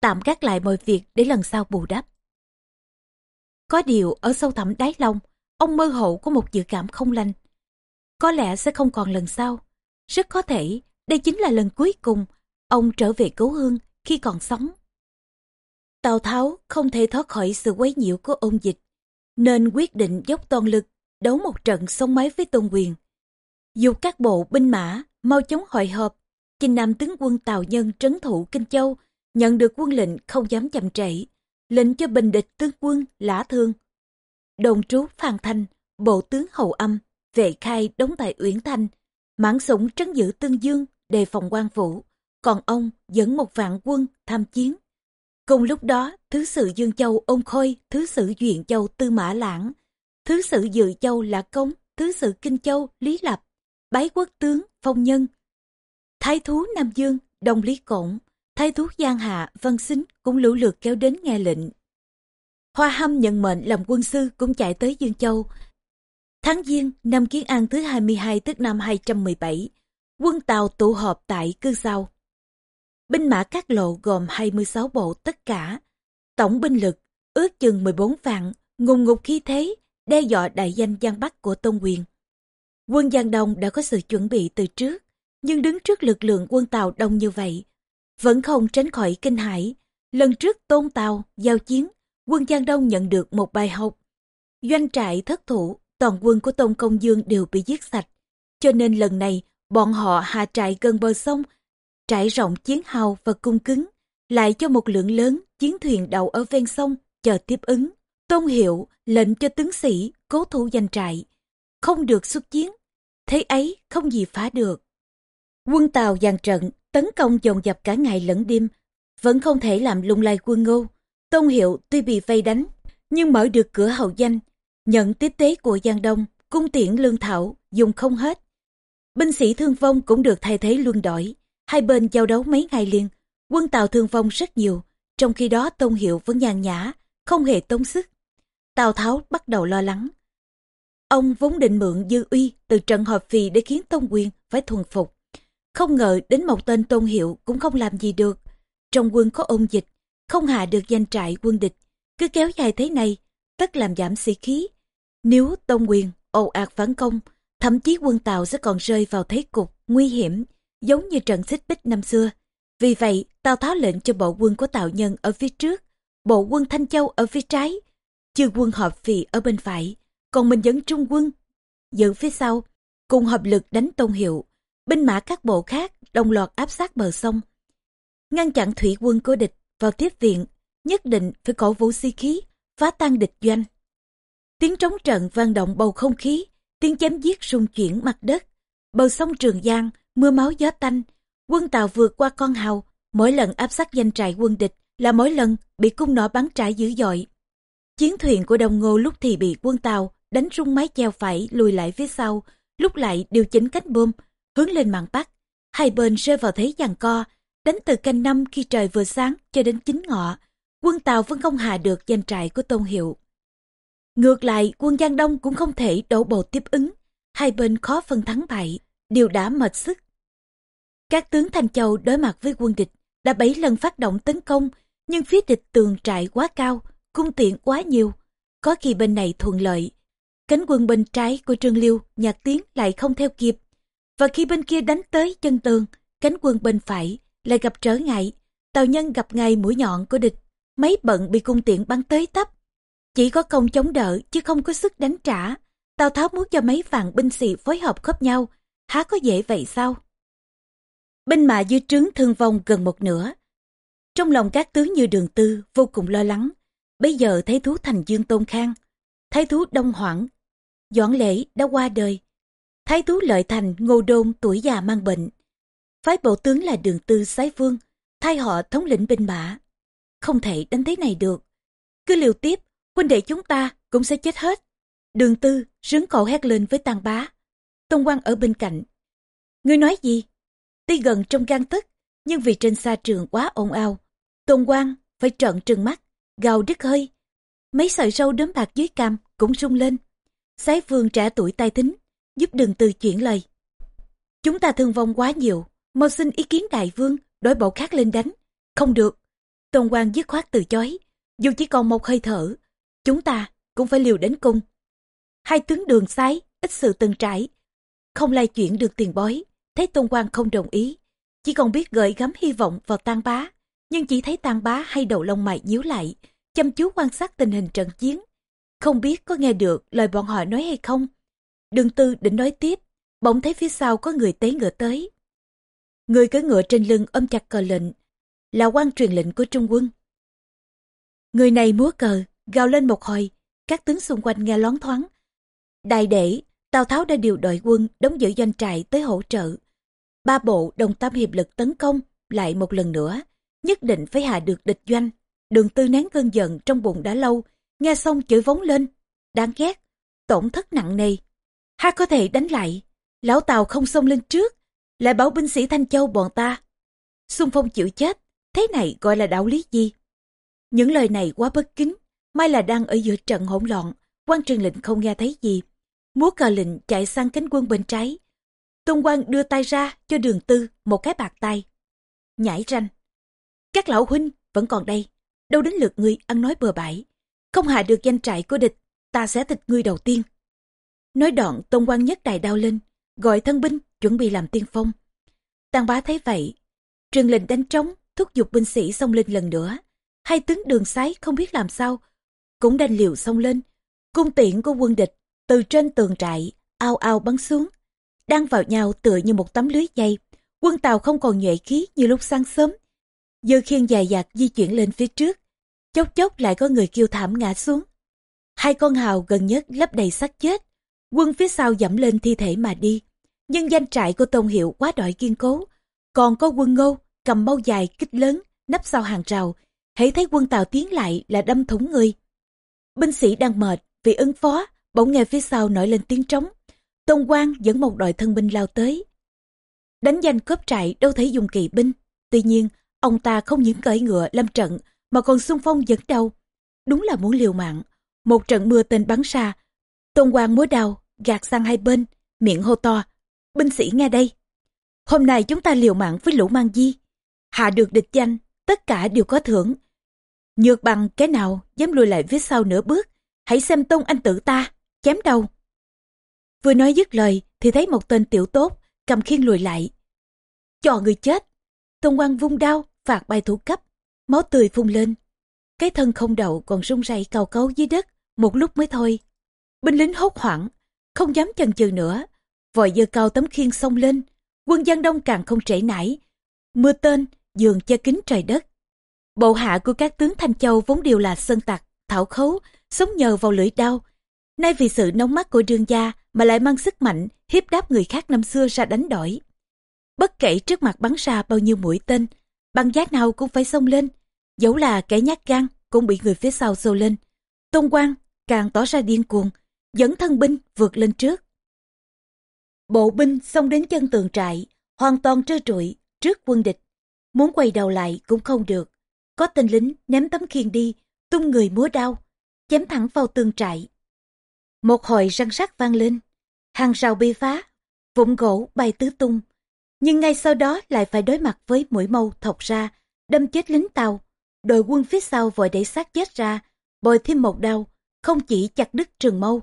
Tạm gác lại mọi việc để lần sau bù đắp có điều ở sâu thẳm đáy lòng, ông mơ hồ có một dự cảm không lành. Có lẽ sẽ không còn lần sau. Rất có thể, đây chính là lần cuối cùng ông trở về cứu hương khi còn sống. Tào tháo không thể thoát khỏi sự quấy nhiễu của ôn dịch, nên quyết định dốc toàn lực đấu một trận sống máy với tôn quyền. Dù các bộ binh mã mau chóng hội hợp chinh nam tướng quân tào nhân trấn thủ kinh châu nhận được quân lệnh không dám chậm trễ lệnh cho bình địch tướng quân lã thương. Đồn trú phan thanh, bộ tướng hầu âm, vệ khai đóng tại uyển thanh, mãn sủng trấn giữ tương dương, đề phòng quan vũ còn ông dẫn một vạn quân tham chiến. Cùng lúc đó, thứ sử dương châu ôn khôi, thứ sử duyện châu tư mã lãng, thứ sử dự châu lã công, thứ sử kinh châu lý lập, bái quốc tướng phong nhân, thái thú nam dương đồng lý cổn thái thú giang hạ văn xính cũng lũ lượt kéo đến nghe lệnh. Hoa hâm nhận mệnh làm quân sư cũng chạy tới dương châu. Tháng giêng, năm kiến an thứ 22 tức năm 217 quân tàu tụ họp tại cư sao. Binh mã các lộ gồm 26 bộ tất cả, tổng binh lực ước chừng 14 vạn, ngùng ngục khí thế, đe dọa đại danh giang bắc của tôn quyền. Quân giang đông đã có sự chuẩn bị từ trước, nhưng đứng trước lực lượng quân tàu đông như vậy vẫn không tránh khỏi kinh hãi. Lần trước tôn tàu, giao chiến, quân Giang Đông nhận được một bài học. Doanh trại thất thủ, toàn quân của Tôn Công Dương đều bị giết sạch. Cho nên lần này, bọn họ hạ trại gần bờ sông, trải rộng chiến hào và cung cứng, lại cho một lượng lớn chiến thuyền đậu ở ven sông, chờ tiếp ứng. Tôn Hiệu lệnh cho tướng sĩ cố thủ danh trại, không được xuất chiến. Thế ấy không gì phá được. Quân Tàu dàn trận tấn công dồn dập cả ngày lẫn đêm, vẫn không thể làm lung lay quân ngô. Tôn Hiệu tuy bị vây đánh, nhưng mở được cửa hậu danh, nhận tiếp tế của Giang Đông, cung tiễn lương thảo, dùng không hết. Binh sĩ thương vong cũng được thay thế luân đổi, hai bên giao đấu mấy ngày liền, quân Tàu thương vong rất nhiều, trong khi đó Tôn Hiệu vẫn nhàn nhã, không hề tốn sức. Tào Tháo bắt đầu lo lắng. Ông vốn định mượn dư uy từ trận họp phì để khiến Tôn Quyền phải thuần phục. Không ngờ đến một tên tôn hiệu cũng không làm gì được. Trong quân có ôn dịch, không hạ được danh trại quân địch. Cứ kéo dài thế này, tất làm giảm sĩ khí. Nếu tôn quyền ồ ạt phản công, thậm chí quân Tàu sẽ còn rơi vào thế cục nguy hiểm, giống như trận xích bích năm xưa. Vì vậy, Tào Tháo lệnh cho bộ quân của Tào Nhân ở phía trước, bộ quân Thanh Châu ở phía trái, chư quân hợp phì ở bên phải, còn mình dẫn trung quân dẫn phía sau, cùng hợp lực đánh Tôn Hiệu binh mã các bộ khác đồng loạt áp sát bờ sông. Ngăn chặn thủy quân của địch vào tiếp viện, nhất định phải cổ vũ si khí, phá tan địch doanh. Tiếng trống trận vang động bầu không khí, tiếng chém giết rung chuyển mặt đất. Bờ sông Trường Giang, mưa máu gió tanh, quân Tàu vượt qua con hào, mỗi lần áp sát danh trại quân địch là mỗi lần bị cung nỏ bắn trả dữ dội. Chiến thuyền của đồng ngô lúc thì bị quân Tàu đánh rung mái chèo phải lùi lại phía sau, lúc lại điều chỉnh cách bơm, hướng lên mạn Bắc. Hai bên rơi vào thế giằng co, đánh từ canh năm khi trời vừa sáng cho đến chín ngọ. Quân Tàu vẫn không hạ được danh trại của Tôn Hiệu. Ngược lại, quân Giang Đông cũng không thể đổ bộ tiếp ứng. Hai bên khó phân thắng bại, đều đã mệt sức. Các tướng Thanh Châu đối mặt với quân địch đã bảy lần phát động tấn công, nhưng phía địch tường trại quá cao, cung tiện quá nhiều. Có khi bên này thuận lợi, cánh quân bên trái của Trương Liêu, Nhạc Tiến lại không theo kịp. Và khi bên kia đánh tới chân tường, cánh quân bên phải lại gặp trở ngại. Tàu nhân gặp ngay mũi nhọn của địch, mấy bận bị cung tiện bắn tới tấp. Chỉ có công chống đỡ chứ không có sức đánh trả. Tào Tháo muốn cho mấy vạn binh sĩ phối hợp khớp nhau, há có dễ vậy sao? Binh mã dưới trướng thương vong gần một nửa. Trong lòng các tướng như đường tư vô cùng lo lắng. Bây giờ thấy thú thành Dương Tôn Khang, thấy thú Đông Hoảng, Doãn Lễ đã qua đời, Thái tú lợi thành ngô đôn tuổi già mang bệnh. Phái bộ tướng là đường tư sái vương, thay họ thống lĩnh binh mã. Không thể đánh thế này được. Cứ liều tiếp, huynh đệ chúng ta cũng sẽ chết hết. Đường tư, rướng cổ hét lên với tàn bá. Tôn Quang ở bên cạnh. Ngươi nói gì? Tuy gần trong gan tức, nhưng vì trên xa trường quá ồn ào. Tôn Quang phải trợn trừng mắt, gào đứt hơi. Mấy sợi râu đốm bạc dưới cằm cũng rung lên. Sái vương trẻ tuổi tai tính, giúp đường từ chuyển lời. Chúng ta thương vong quá nhiều, mau xin ý kiến đại vương, đổi bộ khác lên đánh. Không được. Tôn Quang dứt khoát từ chối. Dù chỉ còn một hơi thở, chúng ta cũng phải liều đến cung. Hai tướng đường sái, ít sự từng trải. Không lai chuyển được tiền bói, thấy Tôn Quang không đồng ý. Chỉ còn biết gợi gắm hy vọng vào tang bá. Nhưng chỉ thấy tang bá hay đầu lông mày nhíu lại, chăm chú quan sát tình hình trận chiến. Không biết có nghe được lời bọn họ nói hay không. Đường tư định nói tiếp, bỗng thấy phía sau có người tế ngựa tới. Người cưỡi ngựa trên lưng ôm chặt cờ lệnh, là quan truyền lệnh của Trung quân. Người này múa cờ, gào lên một hồi, các tướng xung quanh nghe loáng thoáng. Đại để, Tào Tháo đã điều đội quân đóng giữ doanh trại tới hỗ trợ. Ba bộ đồng tâm hiệp lực tấn công lại một lần nữa, nhất định phải hạ được địch doanh. Đường tư nén cơn giận trong bụng đã lâu, nghe xong chửi vống lên. Đáng ghét, tổn thất nặng nề. Ha có thể đánh lại, lão tàu không xông lên trước, lại bảo binh sĩ Thanh Châu bọn ta. Xung phong chịu chết, thế này gọi là đạo lý gì? Những lời này quá bất kính, may là đang ở giữa trận hỗn loạn, quan truyền lệnh không nghe thấy gì. Múa cờ lệnh chạy sang cánh quân bên trái. Tôn Quang đưa tay ra cho đường tư một cái bạc tay. Nhảy ranh. Các lão huynh vẫn còn đây. Đâu đến lượt ngươi ăn nói bừa bãi. Không hạ được danh trại của địch, ta sẽ thịt ngươi đầu tiên. Nói đoạn Tôn Quang nhất đài đao lên, gọi thân binh chuẩn bị làm tiên phong. Tăng bá thấy vậy, truyền lệnh đánh trống, thúc giục binh sĩ xông lên lần nữa. Hai tướng đường sái không biết làm sao, cũng đành liều xông lên. Cung tiễn của quân địch từ trên tường trại, ao ao bắn xuống. Đang vào nhau tựa như một tấm lưới dây. Quân Tàu không còn nhuệ khí như lúc sáng sớm. Dơ khiên dài dạt di chuyển lên phía trước. Chốc chốc lại có người kêu thảm ngã xuống. Hai con hào gần nhất lấp đầy xác chết. Quân phía sau dẫm lên thi thể mà đi. Nhưng danh trại của Tôn Hiệu quá đòi kiên cố. Còn có quân ngô, cầm bao dài, kích lớn, nấp sau hàng rào. Hãy thấy quân Tàu tiến lại là đâm thủng người. Binh sĩ đang mệt vì ứng phó, bỗng nghe phía sau nổi lên tiếng trống. Tôn Quang dẫn một đội thân binh lao tới. Đánh danh cướp trại đâu thể dùng kỳ binh. Tuy nhiên, ông ta không những cởi ngựa lâm trận mà còn xung phong dẫn đầu. Đúng là muốn liều mạng. Một trận mưa tên bắn xa. Tôn Quang múa đào, gạt sang hai bên, miệng hô to. Binh sĩ nghe đây. Hôm nay chúng ta liều mạng với lũ mang di. Hạ được địch danh, tất cả đều có thưởng. Nhược bằng cái nào dám lùi lại phía sau nửa bước. Hãy xem tôn anh tử ta, chém đầu. Vừa nói dứt lời thì thấy một tên tiểu tốt cầm khiên lùi lại. Cho người chết. Tôn Quang vung đao, phạt bài thủ cấp. Máu tươi phun lên. Cái thân không đậu còn rung rẩy cầu cấu dưới đất. Một lúc mới thôi. Binh lính hốt hoảng. Không dám chần chừ nữa. Vội giơ cao tấm khiên xông lên. Quân Giang Đông càng không trễ nải. Mưa tên, giường che kín trời đất. Bộ hạ của các tướng Thanh Châu vốn đều là sơn tặc, thảo khấu, sống nhờ vào lưỡi đao. Nay vì sự nóng mắt của đương gia mà lại mang sức mạnh, hiếp đáp người khác năm xưa ra đánh đổi. Bất kể trước mặt bắn ra bao nhiêu mũi tên, bằng giá nào cũng phải xông lên. Dẫu là kẻ nhát gan cũng bị người phía sau xô lên. Tôn Quang càng tỏ ra điên cuồng, dẫn thân binh vượt lên trước. Bộ binh xông đến chân tường trại, hoàn toàn trơ trụi trước quân địch. Muốn quay đầu lại cũng không được. Có tên lính ném tấm khiên đi, tung người múa đao, chém thẳng vào tường trại. Một hồi răng sắt vang lên, hàng rào bị phá, vụn gỗ bay tứ tung. Nhưng ngay sau đó lại phải đối mặt với mũi mâu thọc ra, đâm chết lính tàu. Đội quân phía sau vội đẩy xác chết ra, bồi thêm một đao, không chỉ chặt đứt trường mâu,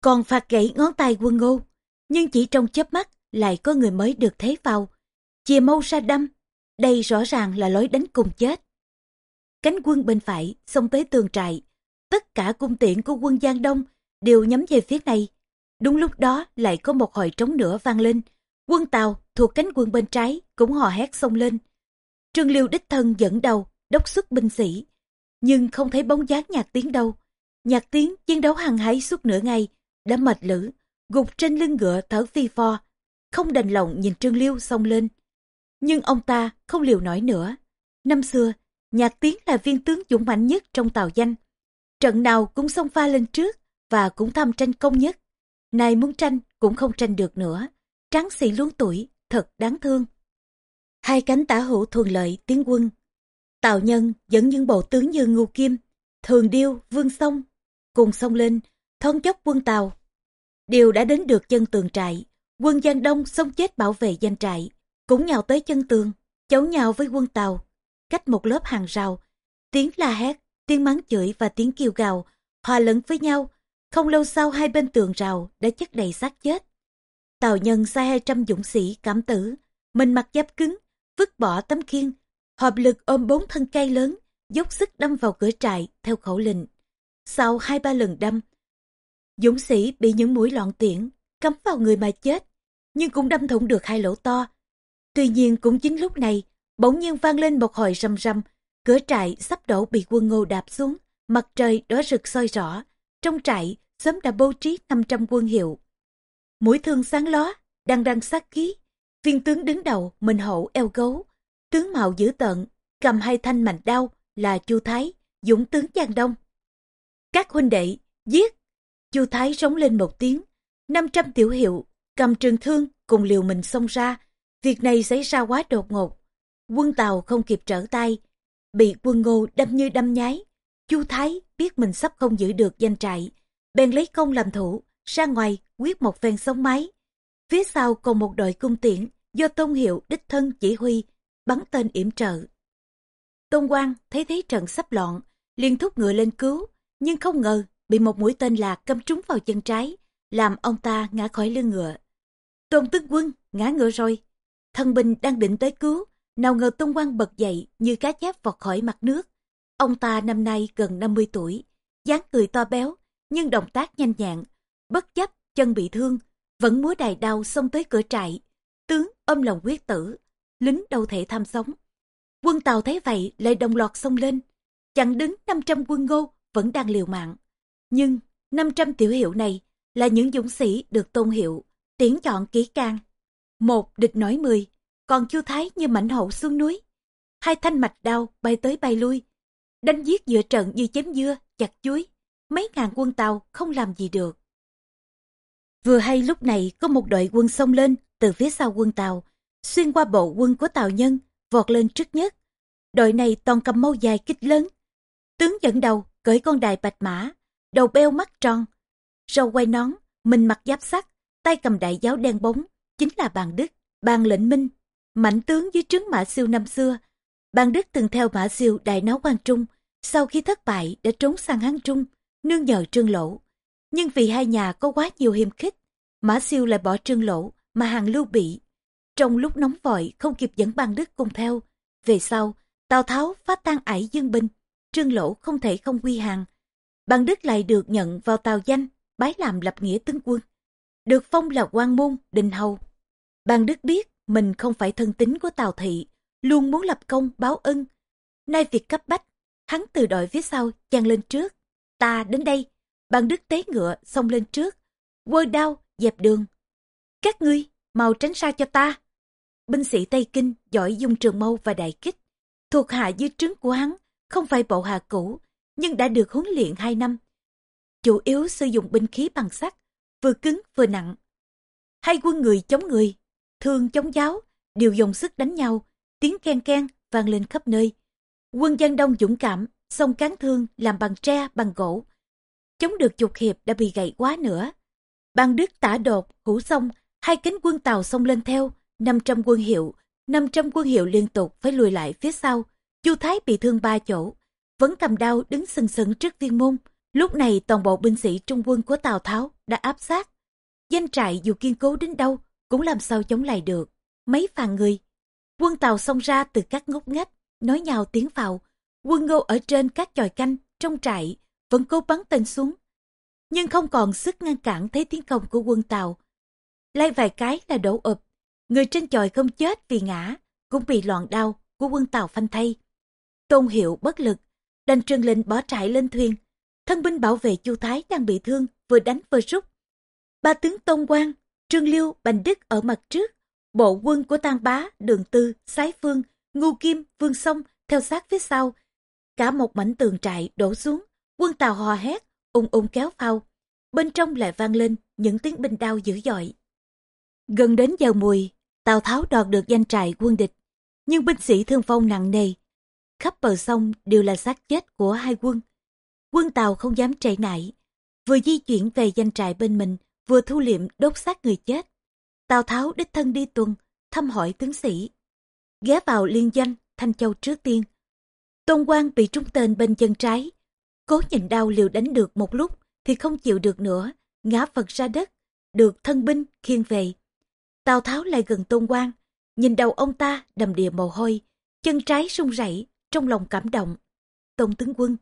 còn phạt gãy ngón tay quân ngô. Nhưng chỉ trong chớp mắt lại có người mới được thấy vào. Chìa mâu ra đâm, đây rõ ràng là lối đánh cùng chết. Cánh quân bên phải xông tới tường trại, tất cả cung tiện của quân Giang Đông đều nhắm về phía này. Đúng lúc đó lại có một hồi trống nữa vang lên. Quân Tàu thuộc cánh quân bên trái cũng hò hét xông lên. Trương Liêu đích thân dẫn đầu, đốc xuất binh sĩ. Nhưng không thấy bóng dáng nhạc tiếng đâu. Nhạc tiếng chiến đấu hăng hái suốt nửa ngày, đã mệt lử, gục trên lưng ngựa thở phi pho. Không đành lòng nhìn Trương Liêu xông lên. Nhưng ông ta không liều nổi nữa. Năm xưa, Nhạc Tiến là viên tướng dũng mạnh nhất trong tàu danh. Trận nào cũng xông pha lên trước và cũng tham tranh công nhất. nay muốn tranh cũng không tranh được nữa. Tráng sĩ luống tuổi, thật đáng thương. Hai cánh tả hữu thuận lợi tiến quân. Tào nhân dẫn những bộ tướng như Ngưu Kim, Thường Điêu, Vương Sông cùng xông lên, thon chốc quân Tàu. Điều đã đến được chân tường trại, quân Giang Đông xông chết bảo vệ danh trại, cũng nhào tới chân tường, chấu nhào với quân Tàu, cách một lớp hàng rào, tiếng la hét, tiếng mắng chửi và tiếng kêu gào hòa lẫn với nhau. Không lâu sau hai bên tường rào đã chất đầy xác chết. tàu nhân sai 200 dũng sĩ cảm tử, mình mặc giáp cứng, vứt bỏ tấm khiên, hợp lực ôm bốn thân cây lớn, dốc sức đâm vào cửa trại theo khẩu lệnh. Sau hai ba lần đâm, dũng sĩ bị những mũi loạn tiễn, cắm vào người mà chết, nhưng cũng đâm thủng được hai lỗ to. Tuy nhiên cũng chính lúc này, bỗng nhiên vang lên một hồi rầm rầm, cửa trại sắp đổ bị quân ngô đạp xuống, mặt trời đỏ rực soi rõ. Trong trại, sớm đã bố trí 500 quân hiệu. Mũi thương sáng ló, đang đăng sát khí. Viên tướng đứng đầu, mình hậu eo gấu. Tướng mạo dữ tợn, cầm hai thanh mạnh đao là Chu Thái, dũng tướng Giang Đông. Các huynh đệ, giết! Chu Thái rống lên một tiếng. 500 tiểu hiệu, cầm trường thương cùng liều mình xông ra. Việc này xảy ra quá đột ngột. Quân Tàu không kịp trở tay, bị quân ngô đâm như đâm nhái. Chu Thái biết mình sắp không giữ được danh trại, bèn lấy công làm thủ, ra ngoài quyết một phen sống máy. Phía sau còn một đội cung tiễn do Tôn Hiệu đích thân chỉ huy, bắn tên yểm trợ. Tôn Quang thấy thế trận sắp loạn, liền thúc ngựa lên cứu, nhưng không ngờ bị một mũi tên lạc cắm trúng vào chân trái, làm ông ta ngã khỏi lưng ngựa. Tôn Tức Quân ngã ngựa rồi, thân binh đang định tới cứu, nào ngờ Tôn Quang bật dậy như cá chép vọt khỏi mặt nước. Ông ta năm nay gần 50 tuổi, dáng cười to béo, nhưng động tác nhanh nhẹn, bất chấp chân bị thương, vẫn múa đài đao xông tới cửa trại. Tướng ôm lòng quyết tử, lính đâu thể tham sống. Quân Tàu thấy vậy lại đồng loạt xông lên, chặn đứng 500 quân ngô vẫn đang liều mạng. Nhưng 500 tiểu hiệu này là những dũng sĩ được tôn hiệu, tuyển chọn kỹ càng. Một địch nói mười, còn Chu Thái như mảnh hậu xuống núi. Hai thanh mạch đao bay tới bay lui, đánh giết giữa trận như chém dưa, chặt chuối. Mấy ngàn quân Tàu không làm gì được. Vừa hay lúc này có một đội quân xông lên từ phía sau quân Tàu, xuyên qua bộ quân của Tàu Nhân, vọt lên trước nhất. Đội này toàn cầm mâu dài kích lớn. Tướng dẫn đầu cởi con đài bạch mã, đầu beo mắt tròn, râu quay nón, mình mặc giáp sắt, tay cầm đại giáo đen bóng, chính là bàn Đức, bàn lệnh minh, mãnh tướng dưới trướng Mã Siêu năm xưa. Bàn Đức từng theo Mã Siêu đại náo quan Trung, sau khi thất bại đã trốn sang Hán Trung, nương nhờ trương lỗ. Nhưng vì hai nhà có quá nhiều hiềm khích, Mã Siêu lại bỏ trương lỗ mà hàng lưu bị. Trong lúc nóng vội không kịp dẫn bang Đức cùng theo. Về sau, Tào Tháo phá tan ải dương binh, trương lỗ không thể không quy hàng. Bằng Đức lại được nhận vào tàu danh, bái làm lập nghĩa tướng quân. Được phong là quan môn, đình hầu. Bằng Đức biết mình không phải thân tín của Tào Thị, luôn muốn lập công báo ân. Nay việc cấp bách, hắn từ đội phía sau chăn lên trước. Ta đến đây, Bằng Đức tế ngựa xông lên trước, quơ đao dẹp đường. Các ngươi, mau tránh xa cho ta. Binh sĩ Tây Kinh giỏi dùng trường mâu và đại kích. Thuộc hạ dưới trướng của hắn, không phải bộ hạ cũ, nhưng đã được huấn luyện hai năm. Chủ yếu sử dụng binh khí bằng sắt, vừa cứng vừa nặng. Hai quân người chống người, thương chống giáo, đều dùng sức đánh nhau, tiếng ken ken vang lên khắp nơi. Quân dân đông dũng cảm, song cán thương làm bằng tre, bằng gỗ. Chống được chục hiệp đã bị gãy quá nữa. Ban Đức tả đột, hủ xong, hai cánh quân Tàu xông lên theo, 500 quân hiệu, 500 quân hiệu liên tục phải lùi lại phía sau. Chu Thái bị thương ba chỗ, vẫn cầm đao đứng sừng sững trước tiên môn. Lúc này toàn bộ binh sĩ trung quân của Tào Tháo đã áp sát. Danh trại dù kiên cố đến đâu cũng làm sao chống lại được. Mấy phàn người. Quân Tàu xông ra từ các ngóc ngách, nói nhau tiến vào. Quân ngô ở trên các chòi canh, trong trại, vẫn cố bắn tên xuống. Nhưng không còn sức ngăn cản thế tiến công của quân Tàu. Lai vài cái là đổ ụp. Người trên chòi không chết vì ngã, cũng bị loạn đau của quân Tàu phanh thay. Tôn hiệu bất lực, đành trương lệnh bỏ trại lên thuyền. Thân binh bảo vệ Chu Thái đang bị thương, vừa đánh vừa rút. Ba tướng Tôn Quang, Trương Liêu, Bành Đức ở mặt trước. Bộ quân của Tang Bá, Đường Tư, Sái Phương, Ngu Kim, Vương Sông theo sát phía sau. Cả một mảnh tường trại đổ xuống, Quân Tàu hò hét, ung ung kéo phao. Bên trong lại vang lên những tiếng binh đao dữ dội. Gần đến giờ mùi, Tào Tháo đoạt được danh trại quân địch. Nhưng binh sĩ thương phong nặng nề. Khắp bờ sông đều là xác chết của hai quân. Quân Tàu không dám chạy nải, Vừa di chuyển về danh trại bên mình, vừa thu liệm đốt xác người chết. Tào Tháo đích thân đi tuần, thăm hỏi tướng sĩ. Ghé vào liên danh, Thanh Châu trước tiên. Tôn Quang bị trúng tên bên chân trái. Cố nhìn đau liều đánh được một lúc thì không chịu được nữa, ngã vật ra đất, được thân binh khiêng về. Tào Tháo lại gần Tôn Quang, nhìn đầu ông ta đầm đìa mồ hôi, chân trái sung rẩy, trong lòng cảm động. Tôn tướng quân,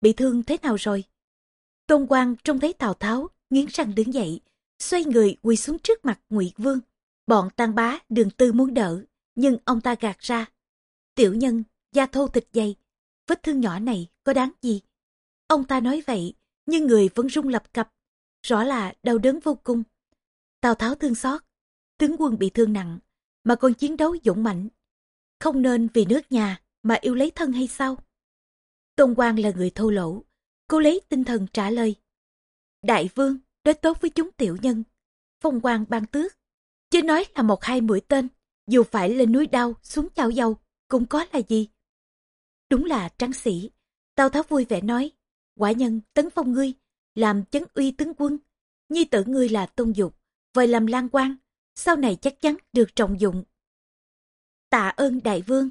bị thương thế nào rồi? Tôn Quang trông thấy Tào Tháo, nghiến răng đứng dậy, xoay người quỳ xuống trước mặt Ngụy Vương. Bọn tang bá đường tư muốn đỡ, nhưng ông ta gạt ra. Tiểu nhân, da thô thịt dày, vết thương nhỏ này có đáng gì? Ông ta nói vậy, nhưng người vẫn rung lập cập, rõ là đau đớn vô cùng. Tào Tháo thương xót, tướng quân bị thương nặng, mà còn chiến đấu dũng mãnh. Không nên vì nước nhà mà yêu lấy thân hay sao? Tôn Quang là người thô lỗ, cô lấy tinh thần trả lời. Đại vương, đối tốt với chúng tiểu nhân. Phong quang ban tước, chứ nói là một hai mũi tên, dù phải lên núi đau xuống chảo dầu, cũng có là gì. Đúng là tráng sĩ, Tào Tháo vui vẻ nói, quả nhân tấn phong ngươi, làm chấn uy tướng quân, nhi tử ngươi là tôn dục, vời làm lan quan, sau này chắc chắn được trọng dụng. Tạ ơn đại vương.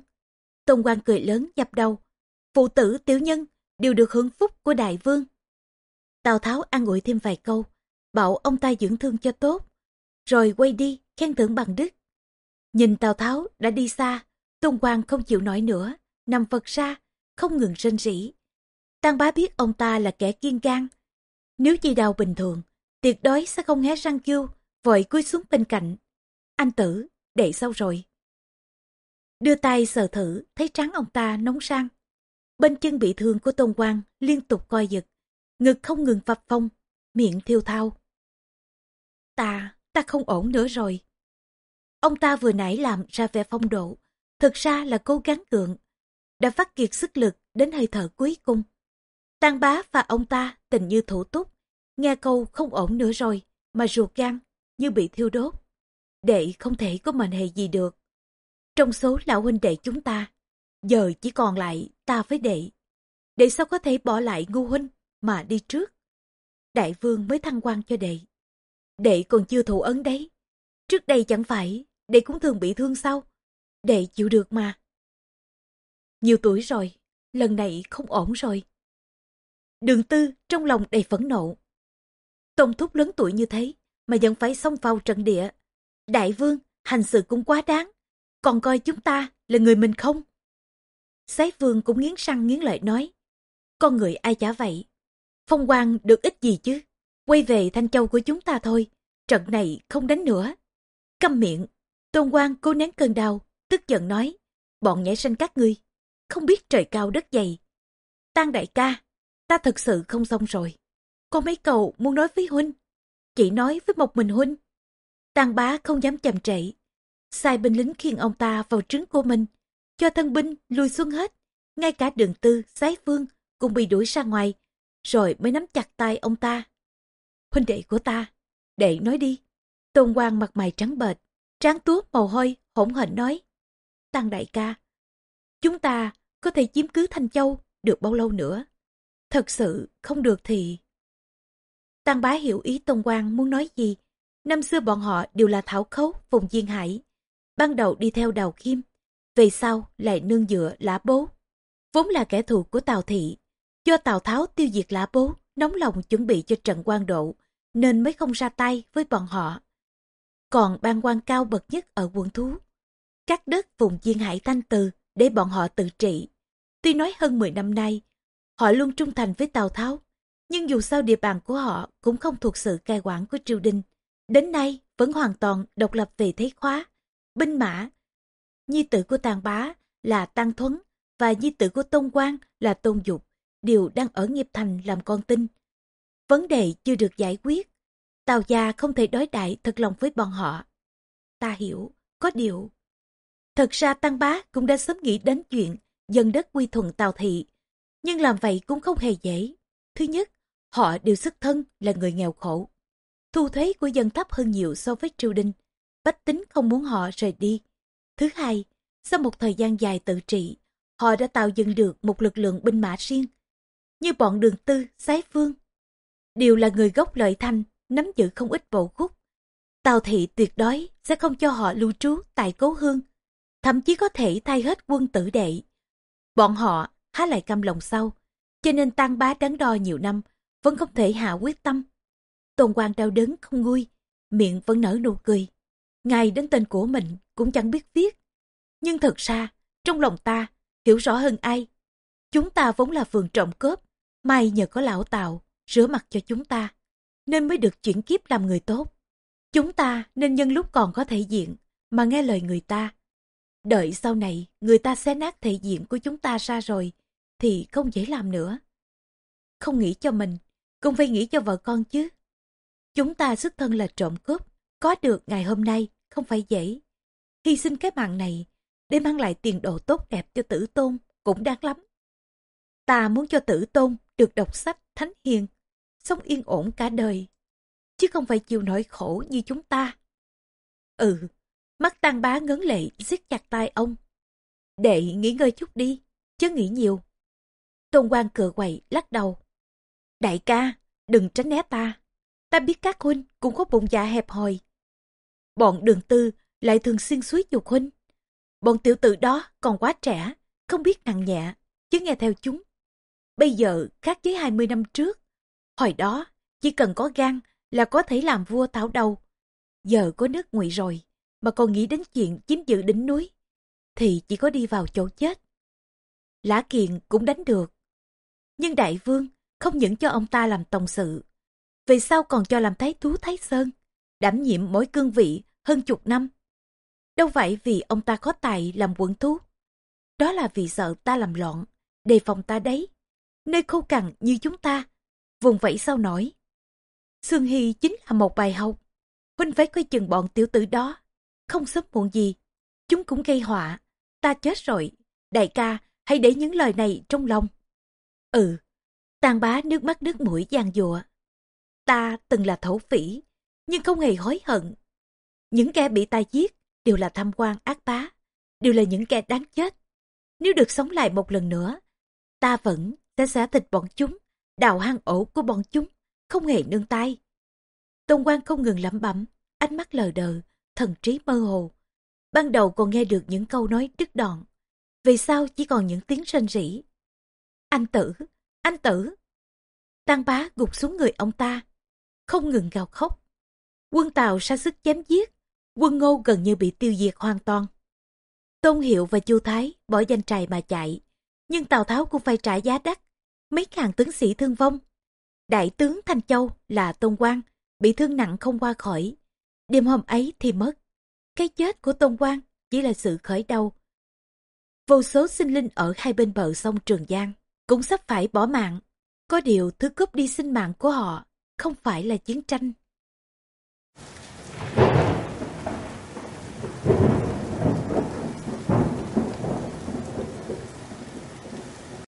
Tôn quan cười lớn dập đầu. Phụ tử tiểu nhân đều được hưởng phúc của đại vương. Tào Tháo an ủi thêm vài câu, bảo ông ta dưỡng thương cho tốt, rồi quay đi khen thưởng bằng đức. Nhìn Tào Tháo đã đi xa, Tôn Quang không chịu nổi nữa, nằm vật ra, không ngừng rên rỉ. Tăng bá biết ông ta là kẻ kiên gan. Nếu chi đào bình thường, tuyệt đối sẽ không hé răng kêu, vội cúi xuống bên cạnh. Anh tử, đệ sao rồi? Đưa tay sờ thử, thấy trắng ông ta nóng sang. Bên chân bị thương của Tôn Quang liên tục coi giật, ngực không ngừng phập phong, miệng thiêu thao. Ta, ta không ổn nữa rồi. Ông ta vừa nãy làm ra vẻ phong độ, thực ra là cố gắng gượng, đã phát kiệt sức lực đến hơi thở cuối cùng. tang bá và ông ta tình như thủ túc, nghe câu không ổn nữa rồi, mà ruột gan như bị thiêu đốt. Đệ không thể có mệnh hệ gì được. Trong số lão huynh đệ chúng ta, giờ chỉ còn lại ta với đệ. Đệ sao có thể bỏ lại ngu huynh mà đi trước? Đại vương mới thăng quan cho đệ. Đệ còn chưa thụ ấn đấy. Trước đây chẳng phải, đệ cũng thường bị thương sao? Đệ chịu được mà. Nhiều tuổi rồi, lần này không ổn rồi. Đường tư trong lòng đầy phẫn nộ. Tôn thúc lớn tuổi như thế mà vẫn phải xông vào trận địa. Đại vương, hành sự cũng quá đáng. Còn coi chúng ta là người mình không? Sái vương cũng nghiến răng nghiến lợi nói. Con người ai chả vậy? Phong quang được ít gì chứ? Quay về Thanh Châu của chúng ta thôi. Trận này không đánh nữa. Câm miệng. Tôn quang cố nén cơn đau, tức giận nói. Bọn nhảy sanh các ngươi. Không biết trời cao đất dày. Tan đại ca, ta thật sự không xong rồi. Có mấy cầu muốn nói với huynh. Chỉ nói với một mình huynh. Tàng bá không dám chậm trễ. Sai binh lính khiêng ông ta vào trứng của mình. Cho thân binh lui xuống hết. Ngay cả đường tư, sái phương cũng bị đuổi ra ngoài. Rồi mới nắm chặt tay ông ta. Huynh đệ của ta, đệ nói đi. Tôn quang mặt mày trắng bệch, tráng túa mồ hôi, hỗn hển nói. Tăng đại ca, chúng ta có thể chiếm cứ Thanh Châu được bao lâu nữa? Thật sự không được thì... Tăng bá hiểu ý Tôn Quang muốn nói gì. Năm xưa bọn họ đều là thảo khấu vùng duyên hải. Ban đầu đi theo đào kim Về sau lại nương dựa lã bố. Vốn là kẻ thù của Tào Thị. Do Tào Tháo tiêu diệt lã bố, nóng lòng chuẩn bị cho trận quan độ, nên mới không ra tay với bọn họ. Còn ban quan cao bậc nhất ở quận thú. Các đất vùng duyên hải thanh từ để bọn họ tự trị. Tuy nói hơn 10 năm nay, họ luôn trung thành với Tào Tháo, nhưng dù sao địa bàn của họ cũng không thuộc sự cai quản của triều đình. Đến nay vẫn hoàn toàn độc lập về thế khóa, binh mã. Nhi tử của Tàng Bá là Tăng Thuấn và nhi tử của Tôn Quang là Tôn Dục đều đang ở nghiệp thành làm con tin. Vấn đề chưa được giải quyết. Tào gia không thể đối đại thật lòng với bọn họ. Ta hiểu, có điều. Thật ra Tăng Bá cũng đã sớm nghĩ đến chuyện dân đất quy thuận Tào Thị. Nhưng làm vậy cũng không hề dễ. Thứ nhất, họ đều xuất thân là người nghèo khổ. Thu thuế của dân thấp hơn nhiều so với triều đình. Bách tính không muốn họ rời đi. Thứ hai, sau một thời gian dài tự trị, họ đã tạo dựng được một lực lượng binh mã riêng. Như bọn đường tư, sái phương. Đều là người gốc lợi thanh, nắm giữ không ít bộ khúc. Tào thị tuyệt đối sẽ không cho họ lưu trú tại cố hương. Thậm chí có thể thay hết quân tử đệ. Bọn họ há lại căm lòng sau. Cho nên tan bá đắn đo nhiều năm, vẫn không thể hạ quyết tâm. Tôn quan đau đớn không nguôi, miệng vẫn nở nụ cười. Ngài đến tên của mình cũng chẳng biết viết. Nhưng thật ra, trong lòng ta, hiểu rõ hơn ai. Chúng ta vốn là vườn trộm cướp, may nhờ có lão Tào rửa mặt cho chúng ta, nên mới được chuyển kiếp làm người tốt. Chúng ta nên nhân lúc còn có thể diện, mà nghe lời người ta. Đợi sau này, người ta xé nát thể diện của chúng ta ra rồi, thì không dễ làm nữa. Không nghĩ cho mình, cũng phải nghĩ cho vợ con chứ. Chúng ta xuất thân là trộm cướp, có được ngày hôm nay không phải dễ. Hy sinh cái mạng này để mang lại tiền đồ tốt đẹp cho tử tôn cũng đáng lắm. Ta muốn cho tử tôn được đọc sách thánh hiền, sống yên ổn cả đời, chứ không phải chịu nỗi khổ như chúng ta. Ừ, mắt tan bá ngấn lệ siết chặt tay ông. Đệ nghỉ ngơi chút đi, chứ nghĩ nhiều. Tôn quan cửa quậy lắc đầu. Đại ca, đừng tránh né ta. Ta biết các huynh cũng có bụng dạ hẹp hòi. Bọn đường tư lại thường xuyên suối dục huynh. Bọn tiểu tử đó còn quá trẻ, không biết nặng nhẹ, chứ nghe theo chúng. Bây giờ khác với 20 năm trước. Hồi đó, chỉ cần có gan là có thể làm vua thảo đầu. Giờ có nước ngụy rồi, mà còn nghĩ đến chuyện chiếm giữ đỉnh núi, thì chỉ có đi vào chỗ chết. Lã Kiền cũng đánh được. Nhưng đại vương không những cho ông ta làm tổng sự, về sau còn cho làm thái thú Thái Sơn, đảm nhiệm mỗi cương vị hơn chục năm. Đâu phải vì ông ta có tài làm quận thú. Đó là vì sợ ta làm loạn, đề phòng ta đấy. Nơi khô cằn như chúng ta, vùng vẫy sao nổi. Sương Hy chính là một bài học. Huynh phải coi chừng bọn tiểu tử đó. Không sớm muộn gì. Chúng cũng gây họa. Ta chết rồi. Đại ca, hãy để những lời này trong lòng. Ừ. Tàn bá nước mắt nước mũi giàn dụa. Ta từng là thổ phỉ, nhưng không hề hối hận. Những kẻ bị ta giết đều là tham quan ác bá, đều là những kẻ đáng chết. Nếu được sống lại một lần nữa, ta vẫn sẽ xả thịt bọn chúng, đào hang ổ của bọn chúng, không hề nương tay. Tôn quan không ngừng lẩm bẩm, ánh mắt lờ đờ, thần trí mơ hồ. Ban đầu còn nghe được những câu nói đứt đoạn, về sau chỉ còn những tiếng rên rỉ. Anh tử, anh tử. Tăng bá gục xuống người ông ta, không ngừng gào khóc. Quân Tàu ra sức chém giết, quân Ngô gần như bị tiêu diệt hoàn toàn. Tôn Hiệu và Chu Thái bỏ danh trại mà chạy, nhưng Tào Tháo cũng phải trả giá đắt, mấy ngàn tướng sĩ thương vong. Đại tướng Thanh Châu là Tôn Quang, bị thương nặng không qua khỏi. Đêm hôm ấy thì mất. Cái chết của Tôn Quang chỉ là sự khởi đầu. Vô số sinh linh ở hai bên bờ sông Trường Giang cũng sắp phải bỏ mạng. Có điều thứ cướp đi sinh mạng của họ không phải là chiến tranh